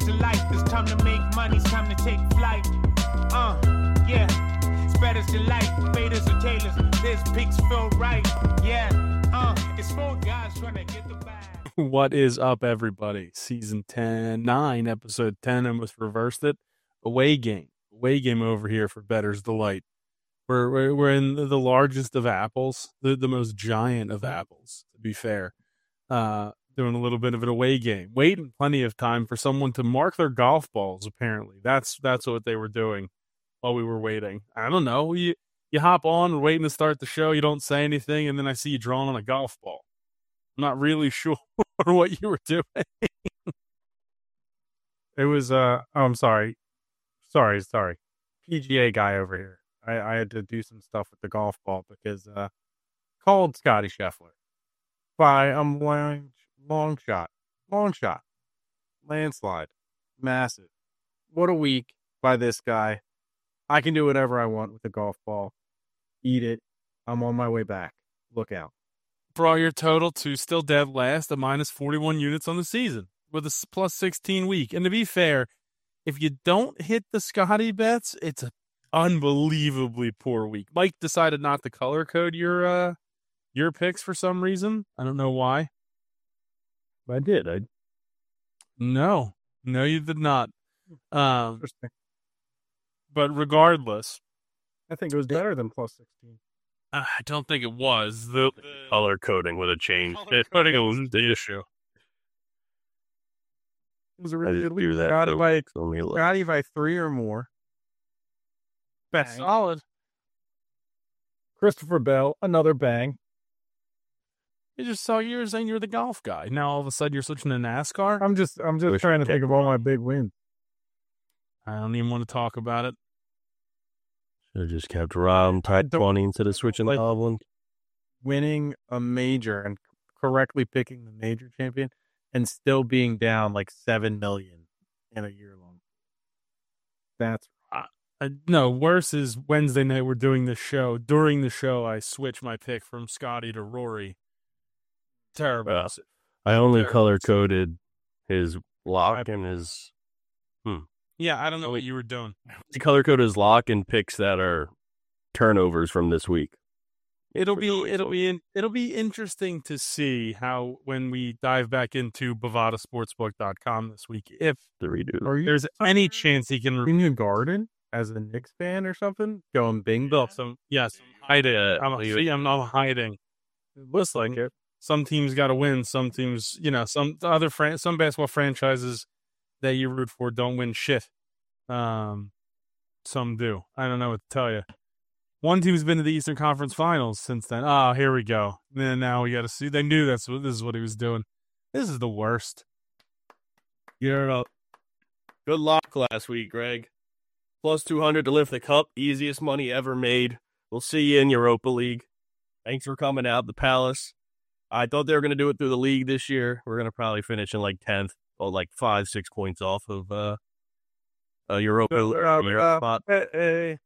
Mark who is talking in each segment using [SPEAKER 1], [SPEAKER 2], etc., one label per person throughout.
[SPEAKER 1] To life. It's time to make money. It's time to take flight. Uh, yeah. Spreaders life. Faders or tailors. This feel right. Yeah. Uh, it's four guys trying to get the bag.
[SPEAKER 2] What is up, everybody? Season 10, 9, episode 10. I almost reversed it. Away game. Away game over here for Better's Delight. We're, we're, we're in the, the largest of apples, the, the most giant of apples, to be fair. Uh, doing a little bit of an away game. Waiting plenty of time for someone to mark their golf balls, apparently. That's that's what they were doing while we were waiting. I don't know. You, you hop on, waiting to start the show, you don't say anything, and then I see you drawing on a golf ball. I'm not really sure what you were doing. it was uh oh, I'm sorry. Sorry, sorry. PGA guy over here. I, I had to do some stuff with the golf ball because uh called Scotty Scheffler. By I'm long long shot. Long shot. Landslide. Massive. What a week by this guy. I can do whatever I want with the golf ball. Eat it. I'm on my way back. Look out brought your total to still dead last at minus 41 units on the season with a plus 16 week. And to be fair, if you don't hit the Scotty bets, it's an unbelievably poor week. Mike decided not to color code your uh your picks for some reason. I don't know why.
[SPEAKER 3] I did. I
[SPEAKER 2] no, no, you did not. Um, but regardless,
[SPEAKER 3] I think it was better than plus sixteen.
[SPEAKER 2] I don't think it was. The, the
[SPEAKER 4] color coding would have changed.
[SPEAKER 2] color coding was the issue.
[SPEAKER 3] It was a
[SPEAKER 4] I
[SPEAKER 3] really good
[SPEAKER 4] do that.
[SPEAKER 3] Got it
[SPEAKER 4] so-
[SPEAKER 3] by
[SPEAKER 4] so let me look.
[SPEAKER 3] got it by three or more.
[SPEAKER 2] That's
[SPEAKER 3] Bang.
[SPEAKER 2] solid.
[SPEAKER 3] Christopher Bell, another bang.
[SPEAKER 2] You just saw you were saying you're the golf guy. Now all of a sudden you're switching to NASCAR.
[SPEAKER 3] I'm just I'm just
[SPEAKER 4] Wish
[SPEAKER 3] trying to think of all my big wins.
[SPEAKER 2] I don't even want to talk about it.
[SPEAKER 4] Should have just kept around tight 20 instead of switching
[SPEAKER 3] like-
[SPEAKER 4] the Hovland.
[SPEAKER 3] Winning a major and correctly picking the major champion and still being down like seven million in a year long. That's
[SPEAKER 2] Uh, no, worse is Wednesday night we're doing the show. During the show, I switch my pick from Scotty to Rory. Terrible.
[SPEAKER 4] Well, I only
[SPEAKER 2] There.
[SPEAKER 4] color coded his lock and his. Hmm.
[SPEAKER 2] yeah, I don't know what you were doing.
[SPEAKER 4] He color coded his lock and picks that are turnovers from this week.
[SPEAKER 2] It'll be it'll be in, it'll be interesting to see how when we dive back into bovadasportsbook.com this week if
[SPEAKER 4] To redo.
[SPEAKER 3] are
[SPEAKER 2] there's any chance he can
[SPEAKER 3] in your garden as a Knicks fan or something? Going bing
[SPEAKER 2] build some yes I'm hiding.
[SPEAKER 4] Yeah,
[SPEAKER 2] I'm,
[SPEAKER 4] leave
[SPEAKER 2] see, I'm not hiding. Listen, some teams got to win. Some teams, you know, some other fran- some basketball franchises that you root for don't win shit. Um, some do. I don't know what to tell you. One team's been to the Eastern Conference Finals since then. Oh, here we go. Then now we got to see. They knew that's what this is what he was doing. This is the worst.
[SPEAKER 4] You're up. Good luck last week, Greg. Plus 200 to lift the cup. Easiest money ever made. We'll see you in Europa League. Thanks for coming out, the Palace. I thought they were going to do it through the league this year. We're going to probably finish in like 10th or like five, six points off of uh, uh Europa, Europa spot.
[SPEAKER 3] Hey, hey,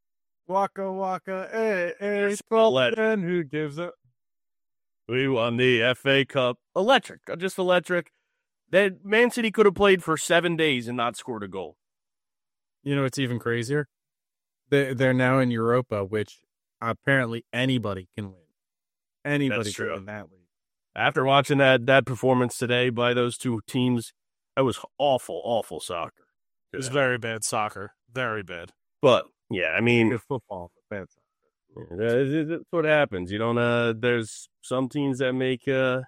[SPEAKER 3] waka waka, hey, hey,
[SPEAKER 4] Let-
[SPEAKER 3] and who gives a
[SPEAKER 4] We won the FA Cup. Electric, uh, just electric. That Man City could have played for seven days and not scored a goal.
[SPEAKER 3] You know what's even crazier? They they're now in Europa, which apparently anybody can win. Anybody
[SPEAKER 4] That's
[SPEAKER 3] can
[SPEAKER 4] true.
[SPEAKER 3] win that league.
[SPEAKER 4] After watching that that performance today by those two teams, that was awful, awful soccer.
[SPEAKER 2] It was very bad soccer. Very bad.
[SPEAKER 4] But yeah, I mean,
[SPEAKER 3] Good football, but bad soccer.
[SPEAKER 4] that- that's what happens. You don't. Uh, there's some teams that make. Uh,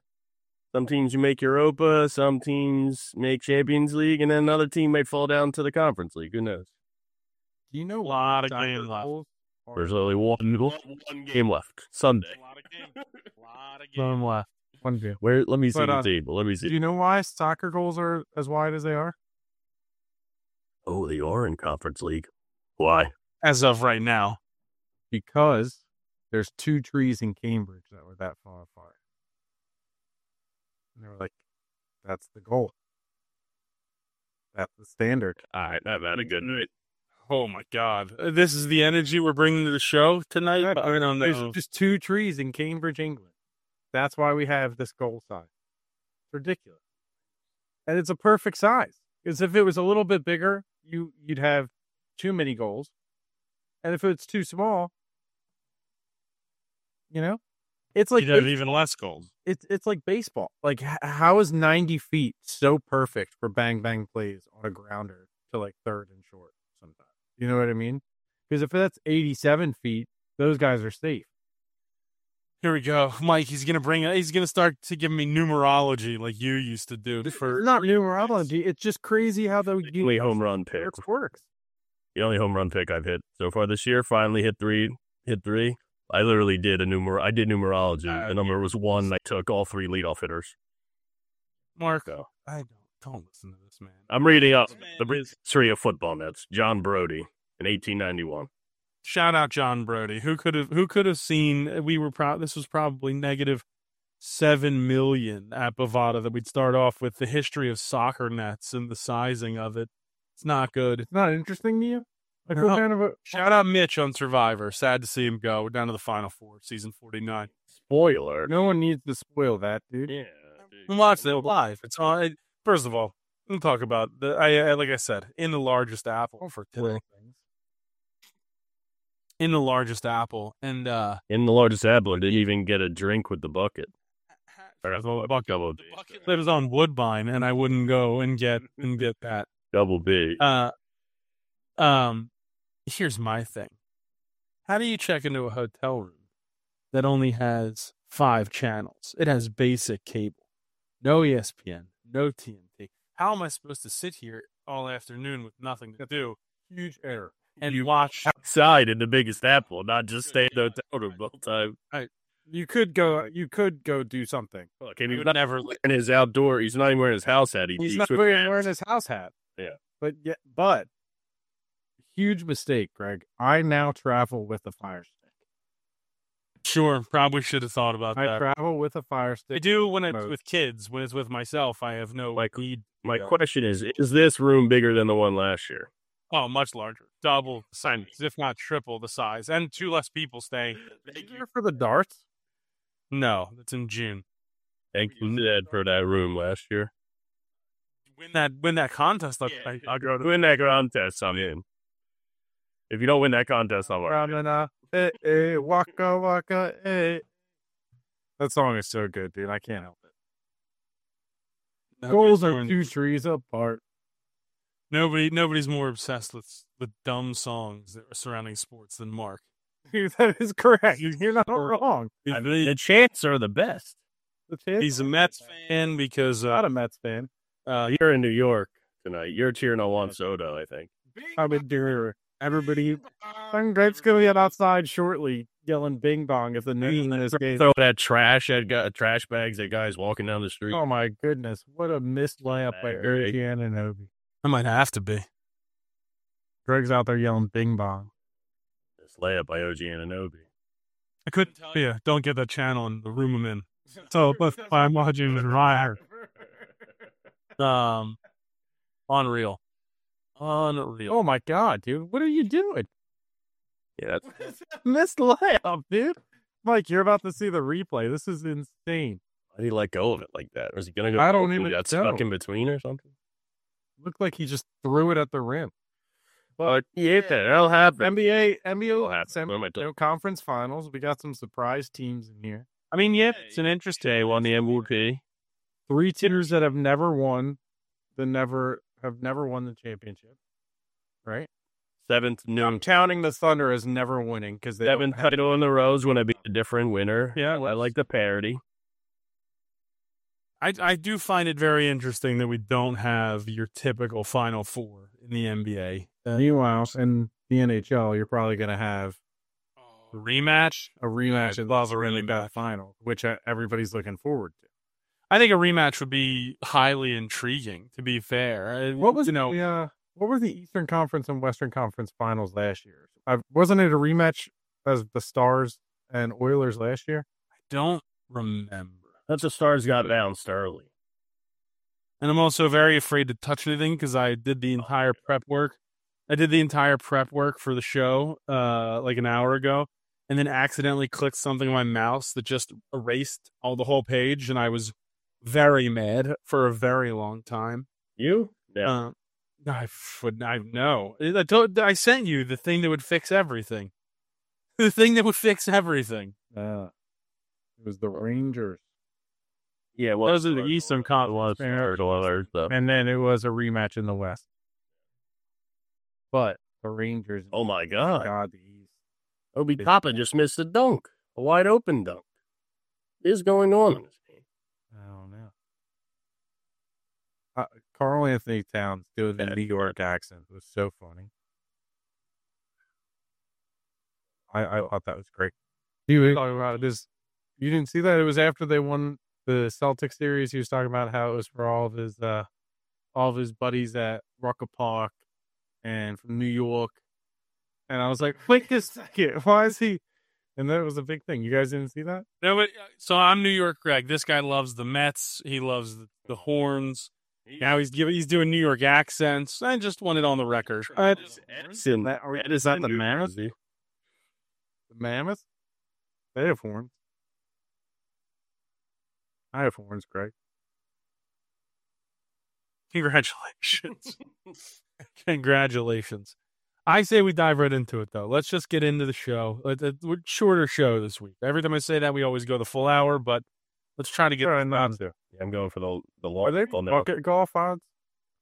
[SPEAKER 4] some teams you make Europa, some teams make Champions League, and then another team might fall down to the Conference League. Who knows?
[SPEAKER 3] Do you know
[SPEAKER 2] A lot of games left.
[SPEAKER 4] There's only one one game left. Sunday.
[SPEAKER 2] A lot of games. A lot of
[SPEAKER 3] None left. One view.
[SPEAKER 4] Where? Let me see
[SPEAKER 3] But,
[SPEAKER 4] the
[SPEAKER 3] uh,
[SPEAKER 4] table. Let me see.
[SPEAKER 3] Do you know why soccer goals are as wide as they are?
[SPEAKER 4] Oh, they are in Conference League. Why?
[SPEAKER 2] As of right now.
[SPEAKER 3] Because there's two trees in Cambridge that were that far apart. And they were like, that's the goal. That's the standard.
[SPEAKER 4] All right, I've had a good night.
[SPEAKER 2] Oh my God! Uh, This is the energy we're bringing to the show tonight. I don't know.
[SPEAKER 3] There's just two trees in Cambridge, England. That's why we have this goal size. It's ridiculous. And it's a perfect size. Because if it was a little bit bigger, you you'd have too many goals, and if it's too small, you know, it's like
[SPEAKER 2] You'd have even less goals.
[SPEAKER 3] it's it's like baseball. Like how is ninety feet so perfect for bang bang plays on a grounder to like third and short? Sometimes you know what I mean? Because if that's eighty seven feet, those guys are safe.
[SPEAKER 2] Here we go, Mike. He's gonna bring. He's gonna start to give me numerology like you used to do. For
[SPEAKER 3] not numerology. It's just crazy how the
[SPEAKER 4] Only home run pick.
[SPEAKER 3] works works.
[SPEAKER 4] The only home run pick I've hit so far this year. Finally hit three. Hit three. I literally did a numer. I did numerology.
[SPEAKER 2] Uh,
[SPEAKER 4] the number was one. I took all three leadoff hitters.
[SPEAKER 2] Marco, I don't don't listen to this man.
[SPEAKER 4] I'm reading up
[SPEAKER 2] man
[SPEAKER 4] the
[SPEAKER 2] is-
[SPEAKER 4] history of football nets. John Brody in 1891.
[SPEAKER 2] Shout out John Brody. Who could have who could have seen uh, we were proud this was probably negative seven million at Bovada that we'd start off with the history of soccer nets and the sizing of it. It's not good.
[SPEAKER 3] It's not interesting to you. I feel
[SPEAKER 2] No.
[SPEAKER 3] kind of a
[SPEAKER 2] Shout out Mitch on Survivor. Sad to see him go. We're down to the final four, season forty nine.
[SPEAKER 4] Spoiler.
[SPEAKER 3] no one needs to spoil that, dude.
[SPEAKER 4] Yeah.
[SPEAKER 2] Watch it live. It's on. First of all, we'll talk about the. I, I like I said in the largest apple for today. In the largest apple, and uh
[SPEAKER 4] In the largest apple, did you even get a drink with the bucket? Or a buck double B.
[SPEAKER 2] lives on Woodbine, and I wouldn't go and get and get that.
[SPEAKER 4] Double B.
[SPEAKER 2] Uh, um, here's my thing: How do you check into a hotel room that only has five channels? It has basic cable, no ESPN, no TNT. How am I supposed to sit here all afternoon with nothing to do
[SPEAKER 3] Huge error.
[SPEAKER 2] And you watch?
[SPEAKER 4] Outside in the biggest apple, not just stay in the hotel room the whole time.
[SPEAKER 3] You could go. You could go do something.
[SPEAKER 4] Look, and
[SPEAKER 2] I
[SPEAKER 4] he's
[SPEAKER 2] would
[SPEAKER 4] not
[SPEAKER 2] never.
[SPEAKER 4] in his outdoor. He's not even wearing his house hat. He,
[SPEAKER 3] He's not wearing, wearing his house hat.
[SPEAKER 4] Yeah.
[SPEAKER 3] But yeah, but huge mistake, Greg. I now travel with a fire stick.
[SPEAKER 2] Sure, probably should have thought about
[SPEAKER 3] I
[SPEAKER 2] that.
[SPEAKER 3] I travel with a fire stick.
[SPEAKER 2] I do when it's with kids. When it's with myself, I have no
[SPEAKER 4] Like-
[SPEAKER 2] need.
[SPEAKER 4] My question is: Is this room bigger than the one last year?
[SPEAKER 2] Oh, much larger, double the size, if not triple the size, and two less people staying.
[SPEAKER 3] Are you for the darts?
[SPEAKER 2] No, that's in June.
[SPEAKER 4] Thank you, Dad, for that room last year.
[SPEAKER 2] Win that, win that contest. I'll, I,
[SPEAKER 4] I'll go to win that contest. I'm in. If you don't win that contest, I'm out.
[SPEAKER 3] Ra-na-na, eh, eh, waka waka, eh. That song is so good, dude. I can't help it. Goals are two trees apart.
[SPEAKER 2] Nobody, nobody's more obsessed with with dumb songs that are surrounding sports than Mark.
[SPEAKER 3] That is correct. You're not wrong.
[SPEAKER 4] I mean, the chants are the best.
[SPEAKER 3] The chance-
[SPEAKER 2] He's a Mets fan because uh,
[SPEAKER 3] not a Mets fan.
[SPEAKER 4] Uh, you're in New York tonight. You're cheering on Juan Soto, I think.
[SPEAKER 3] I've been doing everybody. I'm Greg's gonna get outside shortly, yelling "Bing Bong" if the news in this game.
[SPEAKER 4] Throw that trash at guy, trash bags at guys walking down the street.
[SPEAKER 3] Oh my goodness, what a missed layup by
[SPEAKER 4] Greg.
[SPEAKER 3] Eric Anunoby.
[SPEAKER 2] I might have to be.
[SPEAKER 3] Greg's out there yelling "Bing Bong."
[SPEAKER 4] This layup by OG Anunoby.
[SPEAKER 2] I couldn't tell you. Don't get that channel in the room I'm in. So, but I'm watching the Ryer. Um, unreal, unreal.
[SPEAKER 3] Oh my god, dude, what are you doing?
[SPEAKER 4] Yeah, that's
[SPEAKER 3] missed layup, dude. Mike, you're about to see the replay. This is insane.
[SPEAKER 4] why did he let go of it like that? Or is he gonna go?
[SPEAKER 3] I don't
[SPEAKER 4] He
[SPEAKER 3] even
[SPEAKER 4] That's
[SPEAKER 3] know.
[SPEAKER 4] stuck in between or something.
[SPEAKER 3] Looked like he just threw it at the rim.
[SPEAKER 4] But yeah, that'll happen.
[SPEAKER 3] NBA,
[SPEAKER 4] That'll
[SPEAKER 3] NBA,
[SPEAKER 4] happen.
[SPEAKER 3] sem-
[SPEAKER 4] What am I
[SPEAKER 3] you know, conference finals. We got some surprise teams in here.
[SPEAKER 2] I mean, yeah, it's an interesting.
[SPEAKER 4] Jay won the MVP.
[SPEAKER 3] Three teams that have never won, the never have never won the championship. Right.
[SPEAKER 4] Seventh
[SPEAKER 3] no,
[SPEAKER 4] I'm
[SPEAKER 3] counting the Thunder as never winning because they
[SPEAKER 4] seventh
[SPEAKER 3] don't have-
[SPEAKER 4] title in the rows when I beat a different winner.
[SPEAKER 2] Yeah,
[SPEAKER 4] I like the parody.
[SPEAKER 2] I I do find it very interesting that we don't have your typical Final Four in the NBA.
[SPEAKER 3] Meanwhile, in the NHL, you're probably going to have a
[SPEAKER 2] rematch.
[SPEAKER 3] a rematch
[SPEAKER 2] I
[SPEAKER 3] of
[SPEAKER 2] love a
[SPEAKER 3] the really bad final, which uh, everybody's looking forward to.
[SPEAKER 2] I think a rematch would be highly intriguing. To be fair,
[SPEAKER 3] What was
[SPEAKER 2] you know?
[SPEAKER 3] the, uh, what were the Eastern Conference and Western Conference finals last year? I, wasn't it a rematch as the Stars and Oilers last year?
[SPEAKER 2] I don't remember.
[SPEAKER 4] That's the stars got bounced early.
[SPEAKER 2] And I'm also very afraid to touch anything because I did the entire prep work. I did the entire prep work for the show uh, like an hour ago, and then accidentally clicked something on my mouse that just erased all the whole page, and I was very mad for a very long time.
[SPEAKER 4] You? Yeah.
[SPEAKER 2] Uh, I would. I know. I told. I sent you the thing that would fix everything. The thing that would fix everything.
[SPEAKER 3] Uh, it was the Rangers.
[SPEAKER 4] Yeah, well,
[SPEAKER 2] Those are the Eastern
[SPEAKER 4] It
[SPEAKER 2] Conference.
[SPEAKER 4] was Oilers, though.
[SPEAKER 3] And then it was a rematch in the West. But the Rangers.
[SPEAKER 4] Oh my God,
[SPEAKER 3] God, the East.
[SPEAKER 4] Obi Toppin just missed a dunk, a wide open dunk. What is going on in this game?
[SPEAKER 3] I don't know. Uh, Karl-Anthony Towns doing the New York accent was so funny. I, I thought that was great. He was talking about this. You didn't see that? It was after they won the Celtics series. He was talking about how it was for all of his uh all of his buddies at Rucker Park and from New York. And I was like, wait a second, why is he? And that was a big thing. You guys didn't see that?
[SPEAKER 2] No, but uh, so I'm New York Greg. This guy loves the Mets. He loves the, the horns. Now he's giving. He's doing New York accents. I just want it on the record.
[SPEAKER 4] Edison,
[SPEAKER 3] That- are-
[SPEAKER 4] is that the Mammoth?
[SPEAKER 3] The mammoth? They have horns. I have horns, Greg.
[SPEAKER 2] Congratulations. Congratulations. I say we dive right into it, though. Let's just get into the show. Uh, let- let- We're shorter show this week. Every time I say that, we always go the full hour, but let's try to get.
[SPEAKER 3] Try
[SPEAKER 2] this
[SPEAKER 3] not
[SPEAKER 2] done.
[SPEAKER 3] to.
[SPEAKER 4] I'm going for the the long.
[SPEAKER 3] Are they
[SPEAKER 4] well, no.
[SPEAKER 3] bucket golf odds?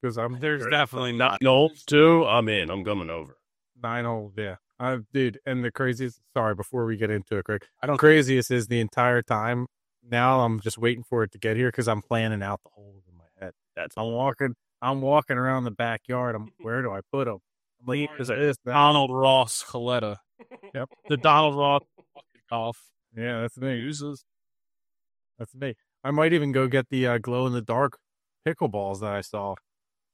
[SPEAKER 3] Because I'm
[SPEAKER 2] There's definitely not.
[SPEAKER 4] Knowles two. I'm in. I'm coming over.
[SPEAKER 3] nine holes. Yeah, I dude. And the craziest. Sorry, before we get into it, Greg.
[SPEAKER 2] I don't-
[SPEAKER 3] Craziest is the entire time. Now I'm just waiting for it to get here because I'm planning out the holes in my head.
[SPEAKER 4] That's
[SPEAKER 3] I'm walking. I'm walking around the backyard. I'm where do I put them? I'm like, is this?
[SPEAKER 2] Donald Ross Coletta.
[SPEAKER 3] Yep.
[SPEAKER 2] The Donald Ross golf
[SPEAKER 3] Yeah, that's me.
[SPEAKER 2] uses.
[SPEAKER 3] That's me. I might even go get the uh, glow in the dark pickleballs that I saw,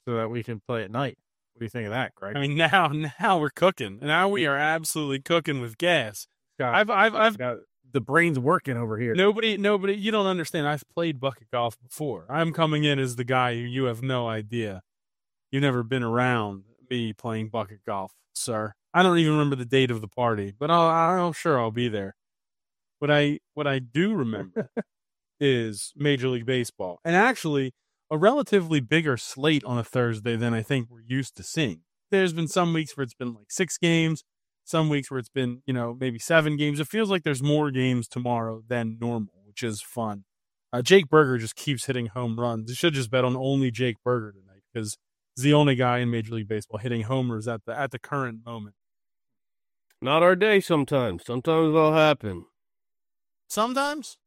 [SPEAKER 3] so that we can play at night. What do you think of that, Greg?
[SPEAKER 2] I mean, now now we're cooking. Now we are absolutely cooking with gas.
[SPEAKER 3] Got-
[SPEAKER 2] I've I've I've
[SPEAKER 3] got the brain's working over here.
[SPEAKER 2] Nobody, nobody, you don't understand. I've played bucket golf before. I'm coming in as the guy who you have no idea. You've never been around me playing bucket golf, sir. I don't even remember the date of the party, but I'll, I'm sure I'll be there. What I, what I do remember is Major League Baseball, and actually a relatively bigger slate on a Thursday than I think we're used to seeing. There's been some weeks where it's been like six games, some weeks where it's been, you know, maybe seven games. It feels like there's more games tomorrow than normal, which is fun. Uh, Jake Burger just keeps hitting home runs. You should just bet on only Jake Burger tonight because he's the only guy in Major League Baseball hitting homers at the at the current moment.
[SPEAKER 4] not our day. Sometimes. Sometimes it'll happen.
[SPEAKER 2] Sometimes,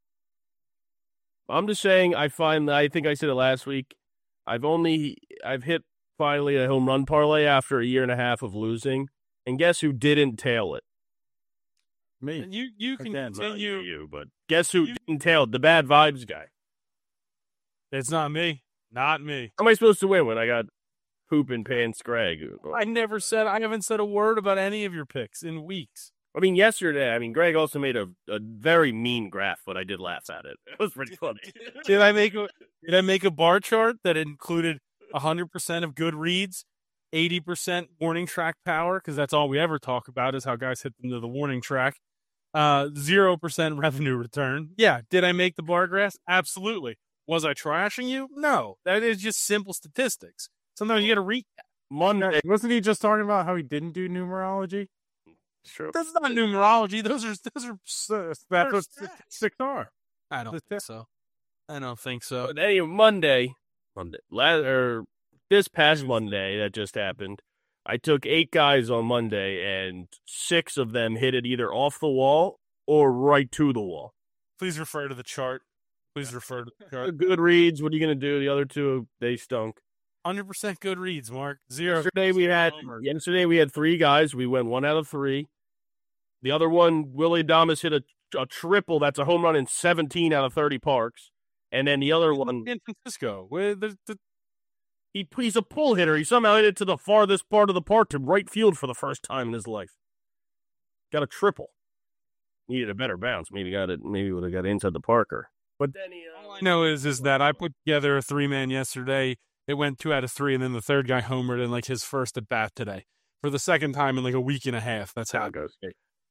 [SPEAKER 4] I'm just saying. I find. I think I said it last week. I've only. I've hit finally a home run parlay after a year and a half of losing, and guess who didn't tail it?
[SPEAKER 3] Me.
[SPEAKER 2] and you you can
[SPEAKER 3] Again,
[SPEAKER 4] Not
[SPEAKER 2] continue.
[SPEAKER 4] you, but guess who didn't tail it? The bad vibes guy.
[SPEAKER 2] It's not me, not me.
[SPEAKER 4] How am I supposed to win when I got poop and pants Greg?
[SPEAKER 2] I never said I haven't said a word about any of your picks in weeks.
[SPEAKER 4] I mean, yesterday, I mean, Greg also made a, a very mean graph, but I did laugh at it. It was pretty funny.
[SPEAKER 2] Did I make a did I make a bar chart that included hundred percent of good reads, eighty percent warning track power, because that's all we ever talk about is how guys hit into the warning track. Uh zero percent revenue return. Yeah. Did I make the bar graphs? Absolutely. Was I trashing you? No. That is just simple statistics. Sometimes you gotta read
[SPEAKER 4] Monday.
[SPEAKER 3] Wasn't he just talking about how he didn't do numerology?
[SPEAKER 4] Sure.
[SPEAKER 2] that's not numerology. Those are those are
[SPEAKER 3] So that's
[SPEAKER 2] They're
[SPEAKER 3] what
[SPEAKER 2] stats.
[SPEAKER 3] six are.
[SPEAKER 2] I don't think so. I don't think so.
[SPEAKER 4] But anyway, Monday, Monday, la- or this past Monday that just happened, I took eight guys on Monday, and six of them hit it either off the wall or right to the wall.
[SPEAKER 2] Please refer to the chart. Please refer to the chart.
[SPEAKER 4] Uh, good reads. What are you going to do? The other two, they stunk.
[SPEAKER 2] Hundred percent good reads, Mark. Zero.
[SPEAKER 4] Yesterday we had yesterday we had three guys. We went one out of three. The other one, Willy Adames hit a, a triple. That's a home run in 17 out of 30 parks. And then the other one,
[SPEAKER 2] in Francisco. Where the, the,
[SPEAKER 4] he he's a pull hitter. He somehow hit it to the farthest part of the park to right field for the first time in his life. Got a triple. Needed a better bounce. Maybe got it. Maybe would have got inside the Parker. But then he. Uh,
[SPEAKER 2] all I know is is that I put together a three man yesterday. It went two out of three, and then the third guy homered in like his first at bat today for the second time in like a week and a half. That's how it goes.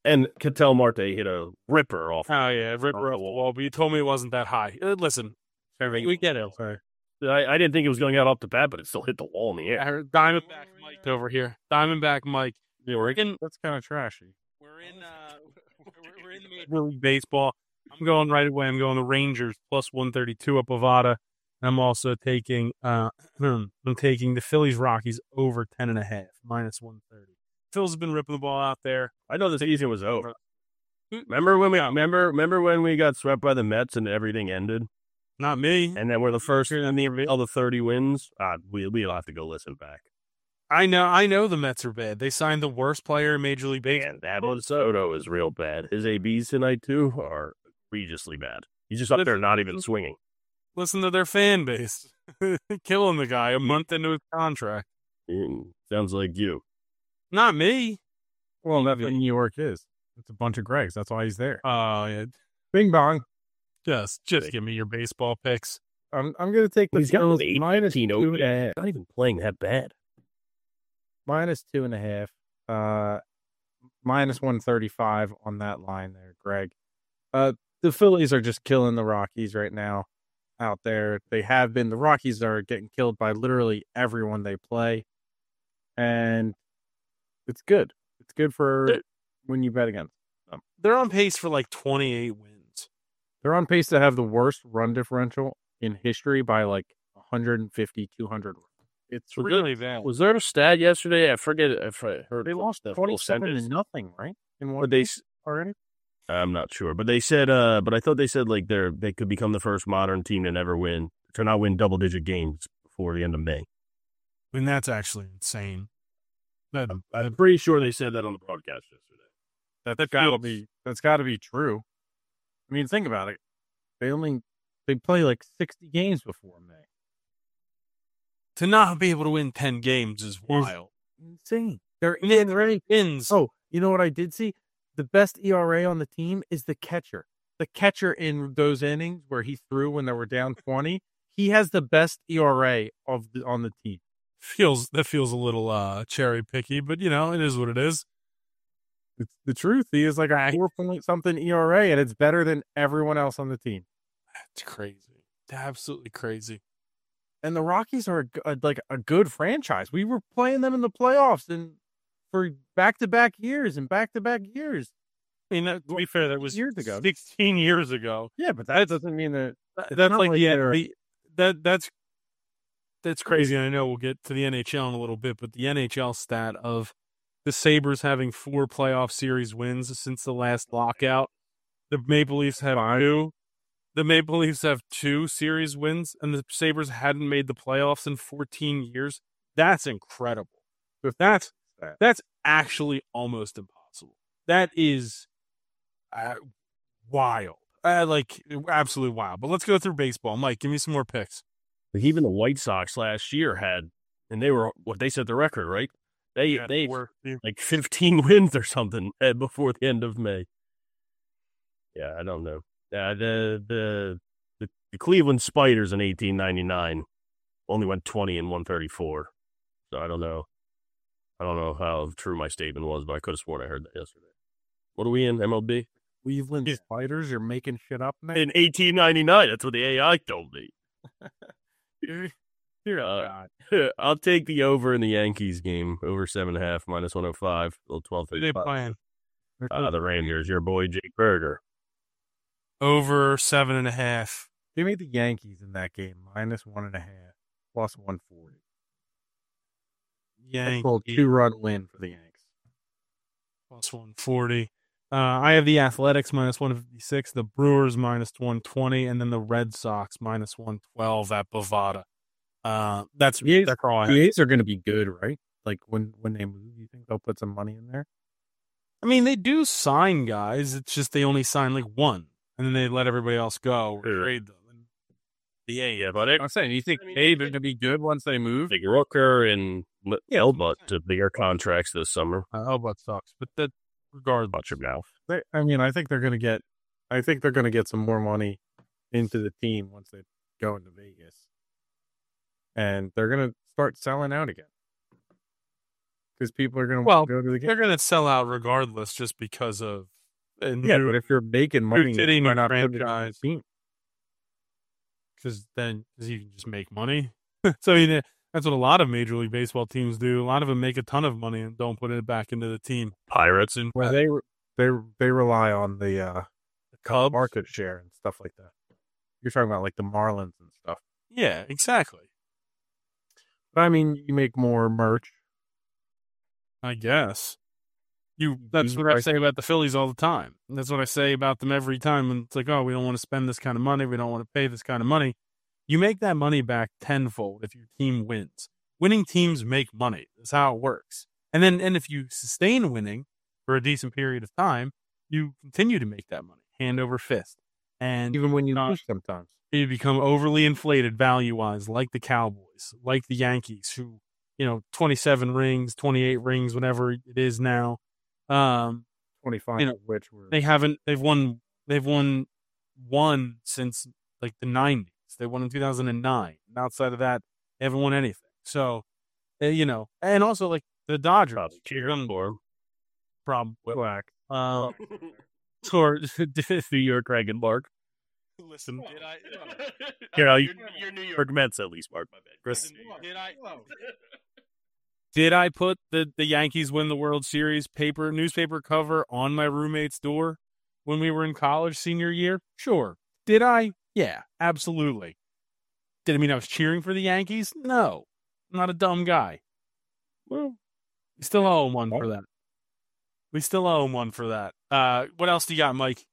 [SPEAKER 4] And Ketel Marte hit a ripper off.
[SPEAKER 2] Oh yeah, ripper
[SPEAKER 4] the
[SPEAKER 2] off the wall. But you told me it wasn't that high. Uh, listen, we get it.
[SPEAKER 4] I, I didn't think it was going out off the bat, but it still hit the wall in the
[SPEAKER 2] I
[SPEAKER 4] air.
[SPEAKER 2] heard Diamondback Mike over here. Diamondback Mike.
[SPEAKER 4] Yeah, we're
[SPEAKER 2] In,
[SPEAKER 3] That's kind of trashy.
[SPEAKER 2] we're in. Uh, we're, we're in the Major League Baseball. I'm going right away. I'm going the Rangers plus 132 at Bovada. I'm also taking. Uh, I'm taking the Phillies Rockies over 10 and a half minus 130. Phil's been ripping the ball out there.
[SPEAKER 4] I know the season was over. Remember when we remember remember when we got swept by the Mets and everything ended,
[SPEAKER 2] Not me.
[SPEAKER 4] and then we're the first in the all the thirty wins. Ah, we we'll have to go listen back.
[SPEAKER 2] I know. I know the Mets are bad. They signed the worst player in Major League Baseball.
[SPEAKER 4] And Adelin Soto is real bad. His ABs tonight too are egregiously bad. He's just up there not even swinging.
[SPEAKER 2] Listen to their fan base, killing the guy a month into his contract.
[SPEAKER 4] Mm, sounds like you.
[SPEAKER 2] Not me.
[SPEAKER 3] Well, that's what New York is. It's a bunch of Gregs. That's why he's there.
[SPEAKER 2] Oh yeah.
[SPEAKER 3] Bing bong.
[SPEAKER 2] Just, just give me your baseball picks.
[SPEAKER 3] I'm I'm gonna take the
[SPEAKER 4] He's got
[SPEAKER 3] Phillies
[SPEAKER 4] eight
[SPEAKER 3] minus
[SPEAKER 4] Tino.
[SPEAKER 3] two and a half.
[SPEAKER 4] Not even playing that bad.
[SPEAKER 3] minus two and a half, uh, minus one thirty five on that line there, Greg. Uh, the Phillies are just killing the Rockies right now out there. They have been. The Rockies are getting killed by literally everyone they play, and it's good. It's good for
[SPEAKER 4] It-
[SPEAKER 3] when you bet against. them.
[SPEAKER 2] They're on pace for like 28 wins.
[SPEAKER 3] They're on pace to have the worst run differential in history by like 150, 200. It's
[SPEAKER 4] Was
[SPEAKER 2] really bad.
[SPEAKER 4] Was there a stat yesterday? I forget. If I heard
[SPEAKER 3] they lost
[SPEAKER 4] the full
[SPEAKER 3] 27 to nothing, right? In one
[SPEAKER 4] they,
[SPEAKER 3] already.
[SPEAKER 4] I'm not sure, but they said. Uh, but I thought they said like they're they could become the first modern team to never win to not win double digit games before the end of May.
[SPEAKER 2] I mean, that's actually insane. That,
[SPEAKER 4] I'm, I'm pretty sure they said that on the broadcast yesterday.
[SPEAKER 3] That's got to be that's got to be true. I mean, think about it. They only they play like 60 games before May.
[SPEAKER 2] to not be able to win 10 games is wild.
[SPEAKER 3] Insane. They're
[SPEAKER 2] And then already wins.
[SPEAKER 3] Oh, you know what I did see? The best ERA on the team is the catcher. The catcher in those innings where he threw when they were down 20, he has the best ERA of the, on the team.
[SPEAKER 2] feels that feels a little uh cherry picky, but you know, it is what it is.
[SPEAKER 3] It's the truth. He is like a four point something ERA, and it's better than everyone else on the team.
[SPEAKER 2] That's crazy. Absolutely crazy.
[SPEAKER 3] And the Rockies are a g- a, like a good franchise. We were playing them in the playoffs and for back to back years and back to back years.
[SPEAKER 2] I mean, that, to be fair, that was
[SPEAKER 3] Years ago.
[SPEAKER 2] 16 years ago.
[SPEAKER 3] Yeah, but that doesn't mean that.
[SPEAKER 2] That- that's like,
[SPEAKER 3] like
[SPEAKER 2] the, the that that's that's crazy. And I know we'll get to the NHL in a little bit, but the NHL stat of the Sabres having four playoff series wins since the last lockout. The Maple Leafs have two. The Maple Leafs have two series wins, and the Sabres hadn't made the playoffs in 14 years. That's incredible. If that's that's actually almost impossible. That is uh, wild. Uh, like absolutely wild. But let's go through baseball. Mike, give me some more picks.
[SPEAKER 4] Like even the White Sox last year had, and they were what they set the record right. They they
[SPEAKER 2] Four.
[SPEAKER 4] like 15 wins or something uh, before the end of May. Yeah, I don't know. Uh, the, the the the Cleveland Spiders in 1899 only went 20 and 134. So I don't know. I don't know how true my statement was, but I could have sworn I heard that yesterday. What are we in MLB?
[SPEAKER 3] Cleveland
[SPEAKER 2] Yeah.
[SPEAKER 3] Spiders, you're making shit up now.
[SPEAKER 4] In 1899, that's what the AI told me.
[SPEAKER 3] Dear
[SPEAKER 4] Uh,
[SPEAKER 3] God.
[SPEAKER 4] I'll take the over in the Yankees game, over seven and a half, minus 105, little 12
[SPEAKER 2] Who they playing?
[SPEAKER 4] Uh, the Rangers, your boy Jake Burger.
[SPEAKER 2] Over seven and a half.
[SPEAKER 3] Give me the Yankees in that game, minus one and a half, plus 140. That's called
[SPEAKER 2] Yankee
[SPEAKER 3] two run win for the Yanks.
[SPEAKER 2] plus one forty. Uh, I have the Athletics minus one fifty six, the Brewers minus one twenty, and then the Red Sox minus one twelve at Bovada. Uh, that's
[SPEAKER 3] Yes.
[SPEAKER 2] that's all I
[SPEAKER 3] The
[SPEAKER 2] have.
[SPEAKER 3] A's are going to be good, right? Like when when they move, you think they'll put some money in there?
[SPEAKER 2] I mean, they do sign guys. It's just they only sign like one, and then they let everybody else go or
[SPEAKER 4] Sure.
[SPEAKER 2] trade them. And the A,
[SPEAKER 4] Yeah, but it,
[SPEAKER 3] I'm saying, you think
[SPEAKER 4] I mean,
[SPEAKER 3] A's are going to be good once they move?
[SPEAKER 4] like Rooker and L- Elbut to bigger contracts this summer.
[SPEAKER 2] uh, Elbut sucks, but that regardless,
[SPEAKER 4] Watch your mouth.
[SPEAKER 3] They, I mean, I think they're going to get, I think they're going to get some more money into the team once they go into Vegas, and they're going to start selling out again because people are going to
[SPEAKER 2] Well,
[SPEAKER 3] go to the game.
[SPEAKER 2] they're going to sell out regardless, just because of a
[SPEAKER 3] Yeah,
[SPEAKER 2] new-
[SPEAKER 3] but if you're making money,
[SPEAKER 2] hitting
[SPEAKER 3] why
[SPEAKER 2] a
[SPEAKER 3] not put it on the
[SPEAKER 2] franchise.
[SPEAKER 3] team?
[SPEAKER 2] because then cause you can just make money. so I mean, that's what a lot of Major League Baseball teams do. A lot of them make a ton of money and don't put it back into the team.
[SPEAKER 4] Pirates and
[SPEAKER 3] Well, they they they rely on the uh, the
[SPEAKER 4] Cubs.
[SPEAKER 3] market share and stuff like that. You're talking about like the Marlins and stuff.
[SPEAKER 2] Yeah, exactly.
[SPEAKER 3] But I mean, you make more merch.
[SPEAKER 2] I guess. You that's what I say about the Phillies all the time. That's what I say about them every time when it's like, oh, we don't want to spend this kind of money, we don't want to pay this kind of money. You make that money back tenfold if your team wins. Winning teams make money. That's how it works. And then and if you sustain winning for a decent period of time, you continue to make that money, hand over fist. And
[SPEAKER 3] Even when you
[SPEAKER 2] not-
[SPEAKER 3] lose sometimes.
[SPEAKER 2] you become overly inflated value wise, like the Cowboys, like the Yankees, who, you know, 27 rings, 28 rings, whatever it is now. Um,
[SPEAKER 3] 25
[SPEAKER 2] You know,
[SPEAKER 3] which were
[SPEAKER 2] they haven't, they've won, they've won one since like the 90s. They won in 2009. And outside of that, they haven't won anything. So, uh, you know, and also like the Dodgers,
[SPEAKER 4] Probably cheering for him.
[SPEAKER 2] problem.
[SPEAKER 3] black.
[SPEAKER 2] Uh, or
[SPEAKER 4] New York Dragon Mark.
[SPEAKER 2] listen, did I,
[SPEAKER 4] You know, your, your New York Mets at least, Mark. My bad, Chris.
[SPEAKER 2] Did I? Did I put the the Yankees win the World Series paper newspaper cover on my roommate's door when we were in college senior year? Sure. Did I? Yeah, absolutely. Did it mean I was cheering for the Yankees? No. I'm not a dumb guy. Well, we still owe him one for that. We still owe him one for that. Uh, what else do you got, Mike?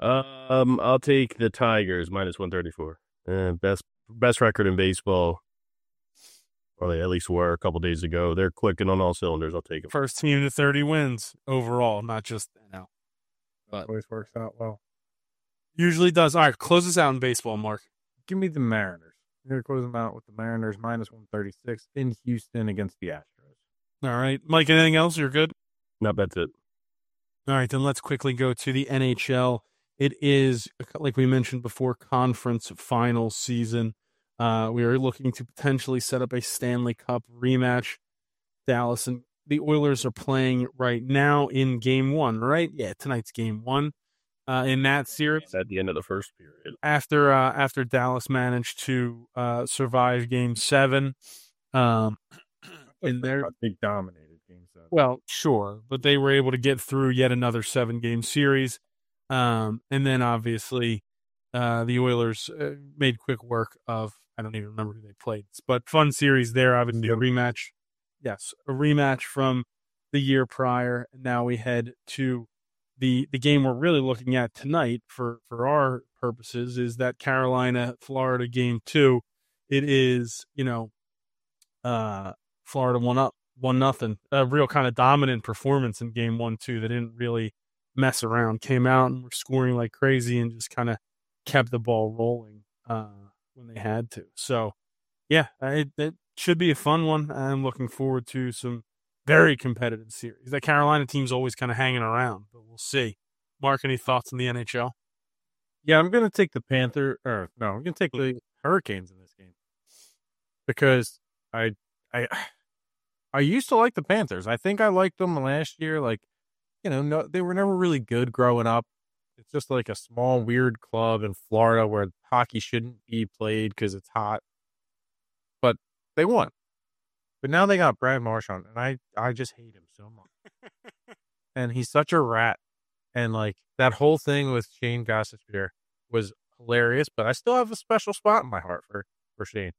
[SPEAKER 4] Um, I'll take the Tigers minus one thirty four. Uh, best best record in baseball. Or they at least were a couple days ago. They're clicking on all cylinders. I'll take them.
[SPEAKER 2] First team to 30 wins overall, not just now. But
[SPEAKER 3] Always works out well.
[SPEAKER 2] usually does. All right, close this out in baseball, Mark.
[SPEAKER 3] Give me the Mariners. I'm going to close them out with the Mariners minus 136 in Houston against the Astros.
[SPEAKER 2] All right. Mike, anything else? You're good?
[SPEAKER 4] No, that's it.
[SPEAKER 2] All right, then let's quickly go to the NHL. It is, like we mentioned before, conference final season. Uh, we are looking to potentially set up a Stanley Cup rematch. Dallas and the Oilers are playing right now in game one, right? Yeah, tonight's game one. Uh, in that series,
[SPEAKER 4] It's at the end of the first period.
[SPEAKER 2] after uh, after Dallas managed to uh, survive Game Seven, um, in their
[SPEAKER 3] I think dominated game seven.
[SPEAKER 2] well, sure, but they were able to get through yet another seven game series. Um, and then obviously, uh, the Oilers uh, made quick work of, I don't even remember who they played, but fun series there. Obviously, a rematch. Yes, a rematch from the year prior. And now we head to the, the game we're really looking at tonight for, for our purposes is that Carolina Florida game two. It is, you know, uh, Florida won up one nothing. A real kind of dominant performance in game one too. They didn't really mess around. Came out and were scoring like crazy and just kind of kept the ball rolling uh, when they had to. So yeah, it, it should be a fun one. I'm looking forward to some very competitive series. The Carolina team's always kind of hanging around, but we'll see. Mark, any thoughts on the NHL?
[SPEAKER 3] Yeah, I'm going to take the Panther, or no, I'm going to take the Hurricanes in this game because I, I, I used to like the Panthers. I think I liked them last year. Like, you know, no, they were never really good growing up. It's just like a small, weird club in Florida where hockey shouldn't be played because it's hot. But they won. But now they got Brad Marchand, and I, I just hate him so much. and he's such a rat. And like that whole thing with Shane Gostisbehere was hilarious, but I still have a special spot in my heart for for Shane.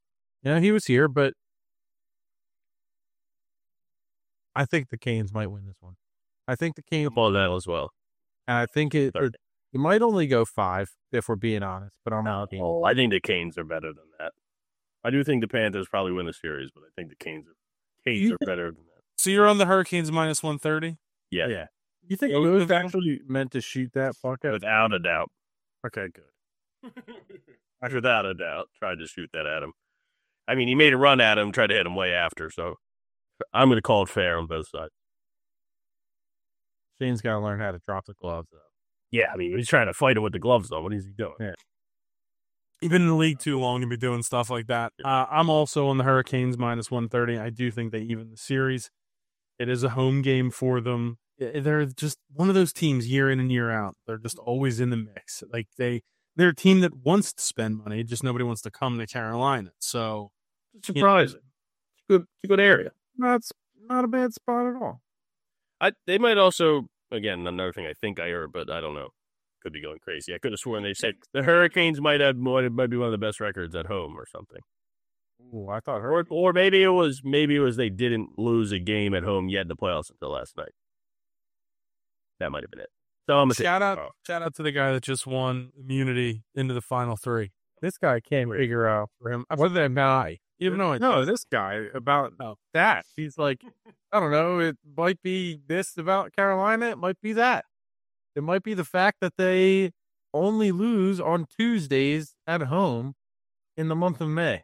[SPEAKER 3] You know, he was here, but I think the Canes might win this one. I think the Canes,
[SPEAKER 4] Football now as well.
[SPEAKER 3] and I think it,
[SPEAKER 4] Third.
[SPEAKER 3] it might only go five if we're being honest. But I'm not.
[SPEAKER 4] Oh, I think the Canes are better than that. I do think the Panthers probably win the series, but I think the Canes are Canes
[SPEAKER 3] You-
[SPEAKER 4] are better than that.
[SPEAKER 2] So you're on the Hurricanes minus 130?
[SPEAKER 4] Yeah,
[SPEAKER 3] Yeah. You think
[SPEAKER 2] it was
[SPEAKER 3] actually meant to shoot that puck out?
[SPEAKER 4] without a doubt.
[SPEAKER 3] Okay, good.
[SPEAKER 4] without a doubt, tried to shoot that at him. I mean, he made a run at him, tried to hit him way after. So I'm going to call it fair on both sides.
[SPEAKER 3] Shane's got to learn how to drop the gloves up.
[SPEAKER 4] Yeah, I mean, he's trying to fight it with the gloves on. What is he doing?
[SPEAKER 3] Yeah.
[SPEAKER 2] You've been in the league too long to be doing stuff like that. Uh, I'm also on the Hurricanes minus 130. I do think they even the series. It is a home game for them. They're just one of those teams year in and year out. They're just always in the mix. Like they they're a team that wants to spend money, just nobody wants to come to Carolina. So
[SPEAKER 4] It's surprising. It's a good, it's a good area.
[SPEAKER 3] That's not a bad spot at all.
[SPEAKER 4] I they might also again another thing I think I heard, but I don't know. Could be going crazy. I could have sworn they said the Hurricanes might have might, might be one of the best records at home or something.
[SPEAKER 3] Ooh, I thought her.
[SPEAKER 4] Or or maybe it was maybe it was they didn't lose a game at home yet in the playoffs until last night. That might have been it. So I'm gonna say
[SPEAKER 2] shout out,
[SPEAKER 4] oh,
[SPEAKER 2] shout out to the guy that just won immunity into the final three.
[SPEAKER 3] This guy can't figure out for him. What did guy?
[SPEAKER 2] You have no idea.
[SPEAKER 3] No, this guy about
[SPEAKER 2] Oh.
[SPEAKER 3] that. He's like, I don't know. It might be this about Carolina. It might be that. It might be the fact that they only lose on Tuesdays at home in the month of May.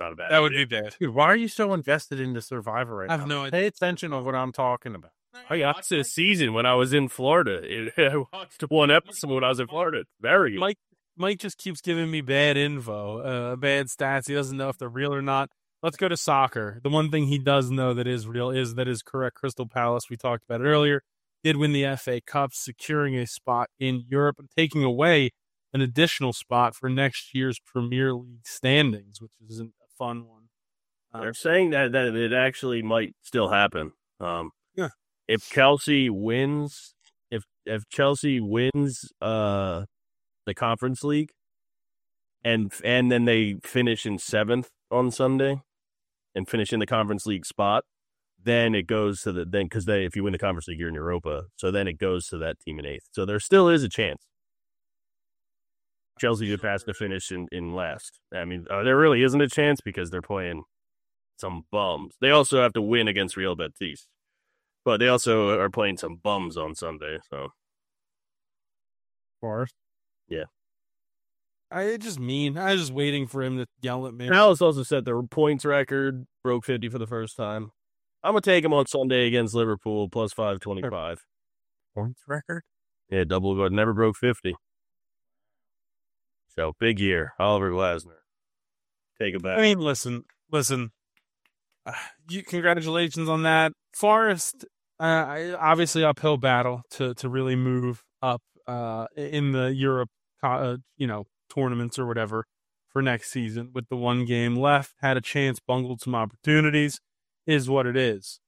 [SPEAKER 4] not a bad.
[SPEAKER 2] That would be bad.
[SPEAKER 3] Dude, why are you so invested into Survivor right
[SPEAKER 2] I have
[SPEAKER 3] now?
[SPEAKER 2] no idea.
[SPEAKER 3] Pay attention to what I'm talking about.
[SPEAKER 4] I watched this season when I was in Florida. It, I watched one episode when I was in Florida. It's very good.
[SPEAKER 2] Mike Mike just keeps giving me bad info, uh, bad stats. He doesn't know if they're real or not. Let's go to soccer. The one thing he does know that is real is that is correct. Crystal Palace, we talked about it earlier, did win the FA Cup, securing a spot in Europe and taking away an additional spot for next year's Premier League standings, which is a fun one. Um,
[SPEAKER 4] They're saying that that it actually might still happen. Um,
[SPEAKER 2] Yeah.
[SPEAKER 4] If Chelsea wins, if if Chelsea wins, uh, the Conference League, and and then they finish in seventh on Sunday, and finish in the Conference League spot, then it goes to the then because they if you win the Conference League, you're in Europa, so then it goes to that team in eighth. So there still is a chance. Chelsea just has to finish in, in last. I mean, uh, there really isn't a chance because they're playing some bums. They also have to win against Real Betis, but they also are playing some bums on Sunday. So
[SPEAKER 3] Forrest.
[SPEAKER 2] I it's just mean. I was just waiting for him to yell at me.
[SPEAKER 4] Palace also set their points record, broke fifty for the first time. I'm gonna take him on Sunday against Liverpool plus five twenty five.
[SPEAKER 3] Points record?
[SPEAKER 4] Yeah, double goal. Never broke fifty. So big year, Oliver Glasner. Take it back.
[SPEAKER 2] I mean, listen, listen. Uh, you congratulations on that, Forrest. Uh, I, obviously, uphill battle to to really move up uh, in the Europe, uh, you know, tournaments or whatever for next season. With the one game left, had a chance, bungled some opportunities. Is what it is.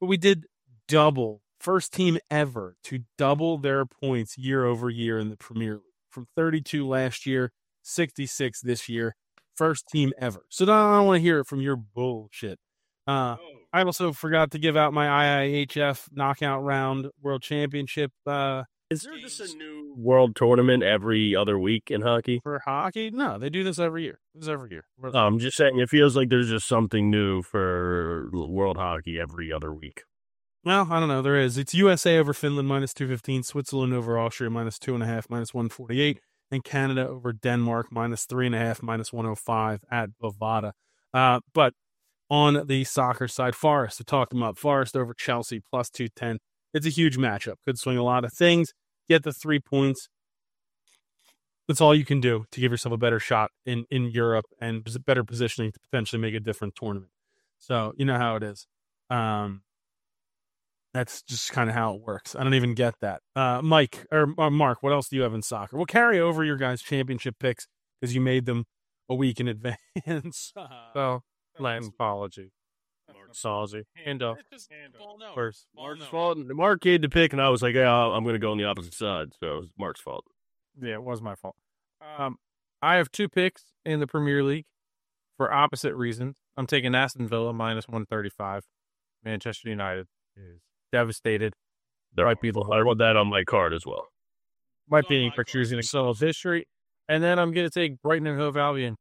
[SPEAKER 2] But we did double first team ever to double their points year over year in the Premier League from 32 last year, 66 this year first team ever. So now I don't want to hear it from your bullshit. Uh, I also forgot to give out my IIHF knockout round world championship uh,
[SPEAKER 4] Is there just a new world tournament every other week in hockey?
[SPEAKER 2] for hockey. No, they do this every year. This every year.
[SPEAKER 4] Oh, I'm just saying, it feels like there's just something new for world hockey every other week.
[SPEAKER 2] Well, I don't know. There is. It's USA over Finland minus two fifteen, Switzerland over Austria minus two and a half, minus one forty eight, and Canada over Denmark minus three and a half, minus one hundred five at Bovada. Uh, but on the soccer side, Forest to talk them up. Forest over Chelsea plus two ten. It's a huge matchup. Could swing a lot of things. Get the three points. That's all you can do to give yourself a better shot in in Europe and better positioning to potentially make a different tournament. So you know how it is. Um, that's just kind of how it works. I don't even get that. Uh, Mike or, or Mark, what else do you have in soccer? We'll carry over your guys' championship picks because you made them a week in advance.
[SPEAKER 3] So, last apology. Apology. And uh, first.
[SPEAKER 4] Mark's fault. Mark gave the pick, and I was like, yeah, I'm going to go on the opposite side. So it was Mark's fault.
[SPEAKER 3] Yeah, it was my fault. Um, I have two picks in the Premier League for opposite reasons. I'm taking Aston Villa minus 135. Manchester United is devastated.
[SPEAKER 4] There
[SPEAKER 3] Might be the
[SPEAKER 4] I want that on my card as well.
[SPEAKER 3] Might be for pictures in Excel of history. And then I'm going to take Brighton and Hove Albion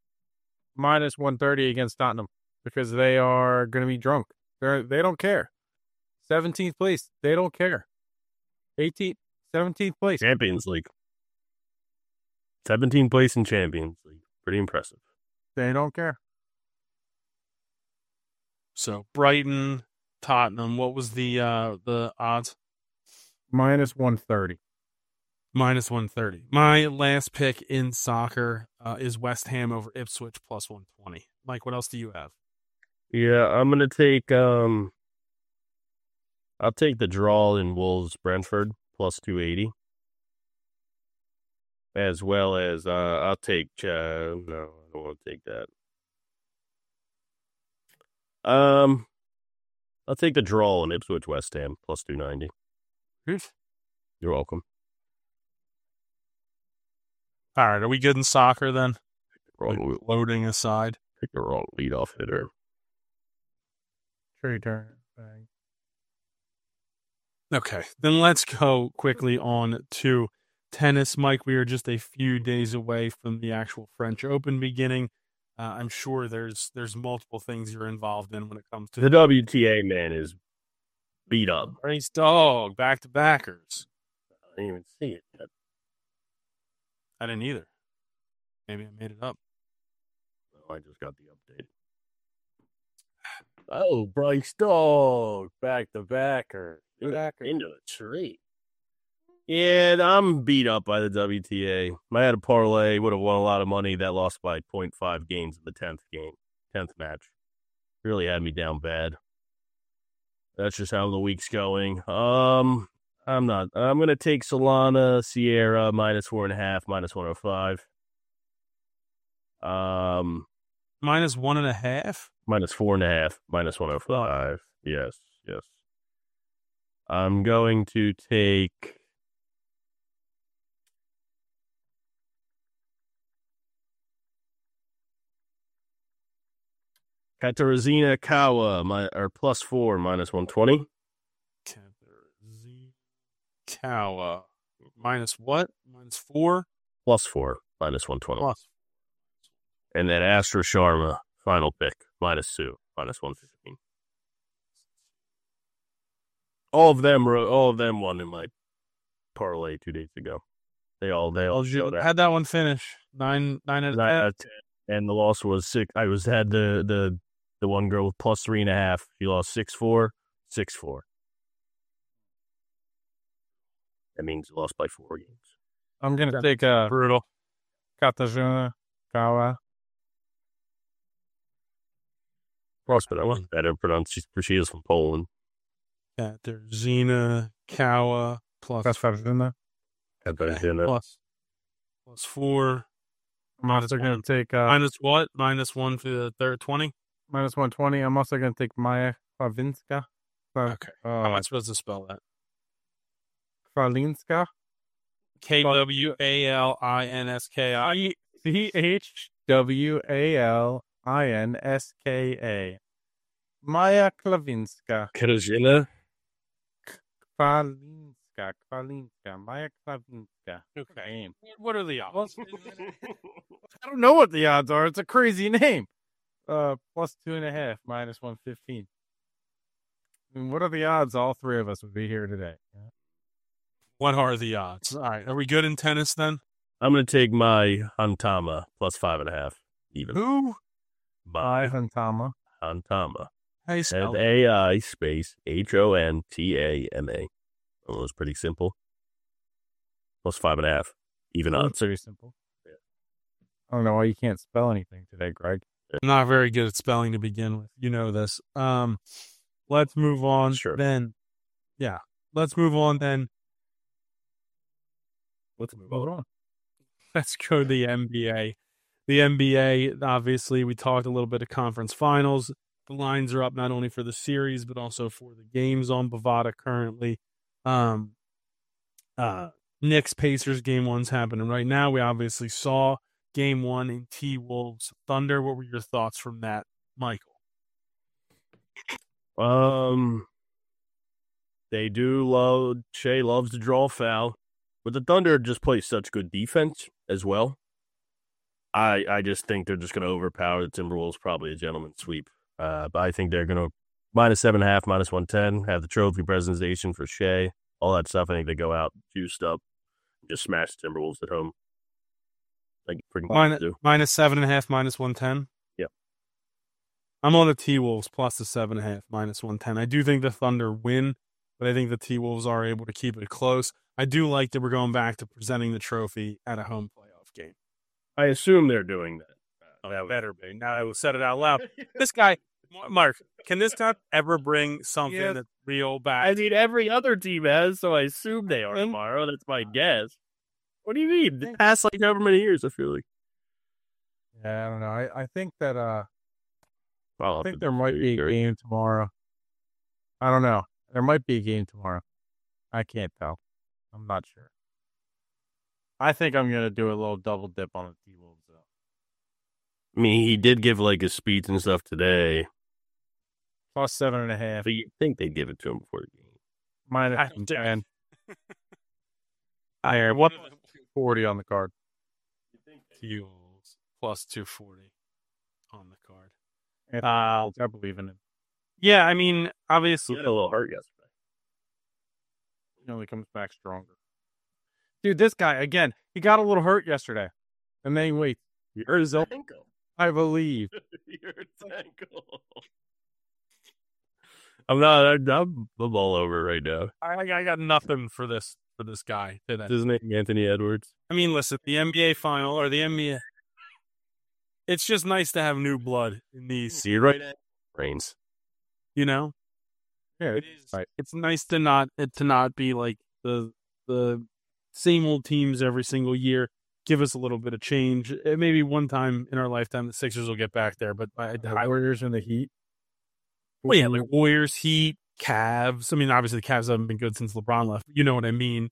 [SPEAKER 3] minus 130 against Tottenham because they are going to be drunk. They're, they don't care. 17th place. They don't care. 18th, 17th place.
[SPEAKER 4] Champions League. 17th place in Champions League. Pretty impressive.
[SPEAKER 3] They don't care.
[SPEAKER 2] So Brighton, Tottenham. What was the uh, the odds?
[SPEAKER 3] Minus 130.
[SPEAKER 2] Minus one thirty. My last pick in soccer uh, is West Ham over Ipswich plus one twenty. Mike, what else do you have?
[SPEAKER 4] Yeah, I'm going to take, um, I'll take the draw in Wolves Brentford plus 280. as well as uh, I'll take. Uh, no, I don't want to take that. Um, I'll take the draw in Ipswich West Ham plus two ninety. You're welcome.
[SPEAKER 2] All right, are we good in soccer then?
[SPEAKER 4] Wrong,
[SPEAKER 2] Loading aside.
[SPEAKER 4] pick the wrong leadoff hitter.
[SPEAKER 3] Trea Turner. Bang.
[SPEAKER 2] Okay, then let's go quickly on to tennis. Mike, we are just a few days away from the actual French Open beginning. Uh, I'm sure there's there's multiple things you're involved in when it comes to
[SPEAKER 4] The WTA man is beat up.
[SPEAKER 2] race dog back to backers.
[SPEAKER 4] I didn't even see it yet.
[SPEAKER 2] I didn't either. Maybe I made it up.
[SPEAKER 4] Oh, I just got the update. Oh, Bryce Dog back to backer. Into the tree. Yeah, I'm beat up by the WTA. I had a parlay, would have won a lot of money. That lost by 0.5 games in the 10th game, 10th match. Really had me down bad. That's just how the week's going. Um, I'm not. I'm gonna take Solana Sierra minus four and a half, minus 105. Um,
[SPEAKER 2] Minus one and a half.
[SPEAKER 4] Minus four and a half, minus 105. Yes, yes. I'm going to take. Katarzyna Kawa, my, or plus four, minus 120.
[SPEAKER 2] Kawa. Minus what? Minus four?
[SPEAKER 4] Plus four, minus 120.
[SPEAKER 2] Plus.
[SPEAKER 4] And then Astra Sharma, final pick, minus two, minus 115. All of them, were- all of them won in my parlay two days ago. They all, they all
[SPEAKER 2] Well, you
[SPEAKER 4] showed out.
[SPEAKER 2] had that one finish. Nine, nine out of
[SPEAKER 4] Nine
[SPEAKER 2] ten.
[SPEAKER 4] 10. And the loss was six. I was had the the the one girl with plus three and a half. She lost six four, six four. That means lost by four games.
[SPEAKER 3] I'm gonna take a
[SPEAKER 2] Brutal.
[SPEAKER 3] Katarzyna Kawa.
[SPEAKER 4] Close, but I want better pronounce. She is from Poland.
[SPEAKER 2] Katarzyna Kawa plus
[SPEAKER 3] Katarzyna.
[SPEAKER 4] Katarzyna.
[SPEAKER 2] plus plus four.
[SPEAKER 3] I'm also gonna take uh
[SPEAKER 2] Minus what? Minus one for the third twenty.
[SPEAKER 3] minus one twenty. I'm also gonna take Maya Klavinska. Kla-
[SPEAKER 2] Okay. How am
[SPEAKER 3] Uh,
[SPEAKER 2] I supposed to spell that?
[SPEAKER 3] Kralinska.
[SPEAKER 2] K W A L I N S K I.
[SPEAKER 3] C H W A L I N S K A. Maya Klavinska.
[SPEAKER 4] Katarzyna.
[SPEAKER 3] Kralinska. Kralinska. Maya Klavinska.
[SPEAKER 2] Okay. What are the odds?
[SPEAKER 3] I don't know what the odds are. It's a crazy name. Uh, plus two and a half, minus one fifteen. I mean, what are the odds? All three of us would be here today.
[SPEAKER 2] what are the odds? All right. Are we good in tennis then?
[SPEAKER 4] I'm gonna take Mai Hontama plus five and a half. Even
[SPEAKER 2] Who?
[SPEAKER 4] By
[SPEAKER 3] Five and
[SPEAKER 2] How you spell it?
[SPEAKER 4] A I space H O N T A M A. It was pretty simple. Plus five and a half. Even
[SPEAKER 3] That's
[SPEAKER 4] odds.
[SPEAKER 3] pretty simple. I don't know why you can't spell anything today, Greg.
[SPEAKER 2] I'm not very good at spelling to begin with. You know this. Um, let's move on.
[SPEAKER 4] Sure.
[SPEAKER 2] Then, yeah, let's move on. Then
[SPEAKER 4] Let's move
[SPEAKER 3] on.
[SPEAKER 2] let's go to the NBA. The NBA, obviously, we talked a little bit of conference finals. The lines are up not only for the series but also for the games on Bovada currently. Um, uh, Knicks Pacers game one's happening right now. We obviously saw game one in T Wolves Thunder. What were your thoughts from that, Michael?
[SPEAKER 4] Um, they do love Shai loves to draw foul, but the Thunder just play such good defense as well. I I just think they're just going to overpower the Timberwolves. Probably a gentleman's sweep. Uh, but I think they're going to minus seven and a half, minus one ten. Have the trophy presentation for Shai, all that stuff. I think they go out juiced up, just smash the Timberwolves at home. Like freaking
[SPEAKER 2] Minus, minus seven and a half, minus one ten.
[SPEAKER 4] Yep.
[SPEAKER 2] I'm on the T Wolves plus the seven and a half, minus one ten. I do think the Thunder win, but I think the T Wolves are able to keep it close. I do like that we're going back to presenting the trophy at a home playoff game.
[SPEAKER 4] I assume they're doing that.
[SPEAKER 2] Oh, that better be. Now I will said it out loud. this guy, Mark, can this guy ever bring something
[SPEAKER 4] Yes.
[SPEAKER 2] that's real back?
[SPEAKER 4] I mean, every other team has, so I assume they are tomorrow. That's my guess. What do you mean? The past like however many years, I feel like.
[SPEAKER 3] Yeah, I don't know. I, I think that uh
[SPEAKER 4] Well,
[SPEAKER 3] I think there might be a game tomorrow. I don't know. There might be a game tomorrow. I can't tell. I'm not sure. I think I'm gonna do a little double dip on the T Wolves though.
[SPEAKER 4] I mean, he did give like a speech and stuff today,
[SPEAKER 3] Plus seven and a half.
[SPEAKER 4] but you think they'd give it to him before the game.
[SPEAKER 3] Minus
[SPEAKER 2] I don't doubt
[SPEAKER 3] ten.
[SPEAKER 2] I heard
[SPEAKER 3] What forty on the card.
[SPEAKER 2] You think T-Wolves plus 240 on the card. Uh,
[SPEAKER 3] I believe in him.
[SPEAKER 2] yeah, I mean,
[SPEAKER 4] He
[SPEAKER 2] obviously,
[SPEAKER 4] a little hurt yesterday.
[SPEAKER 3] He only comes back stronger. Dude, this guy again, he got a little hurt yesterday. And then he waits.
[SPEAKER 4] You hurt his ankle.
[SPEAKER 3] I believe.
[SPEAKER 4] you hurt his ankle. I'm not. I'm, I'm I'm all over right now.
[SPEAKER 2] I, I got nothing for this for this guy today.
[SPEAKER 4] Is his name Anthony Edwards?
[SPEAKER 2] I mean, listen, the NBA final or the NBA. It's just nice to have new blood in these,
[SPEAKER 4] See you right brains.
[SPEAKER 2] you know.
[SPEAKER 3] Yeah, it's right.
[SPEAKER 2] It's nice to not to not be like the the same old teams every single year. Give us a little bit of change. Uh, Maybe one time in our lifetime, the Sixers will get back there, but I it.
[SPEAKER 3] Warriors and the Heat.
[SPEAKER 2] Well, yeah, like Warriors, Heat, Cavs. I mean, obviously the Cavs haven't been good since LeBron left. You know what I mean.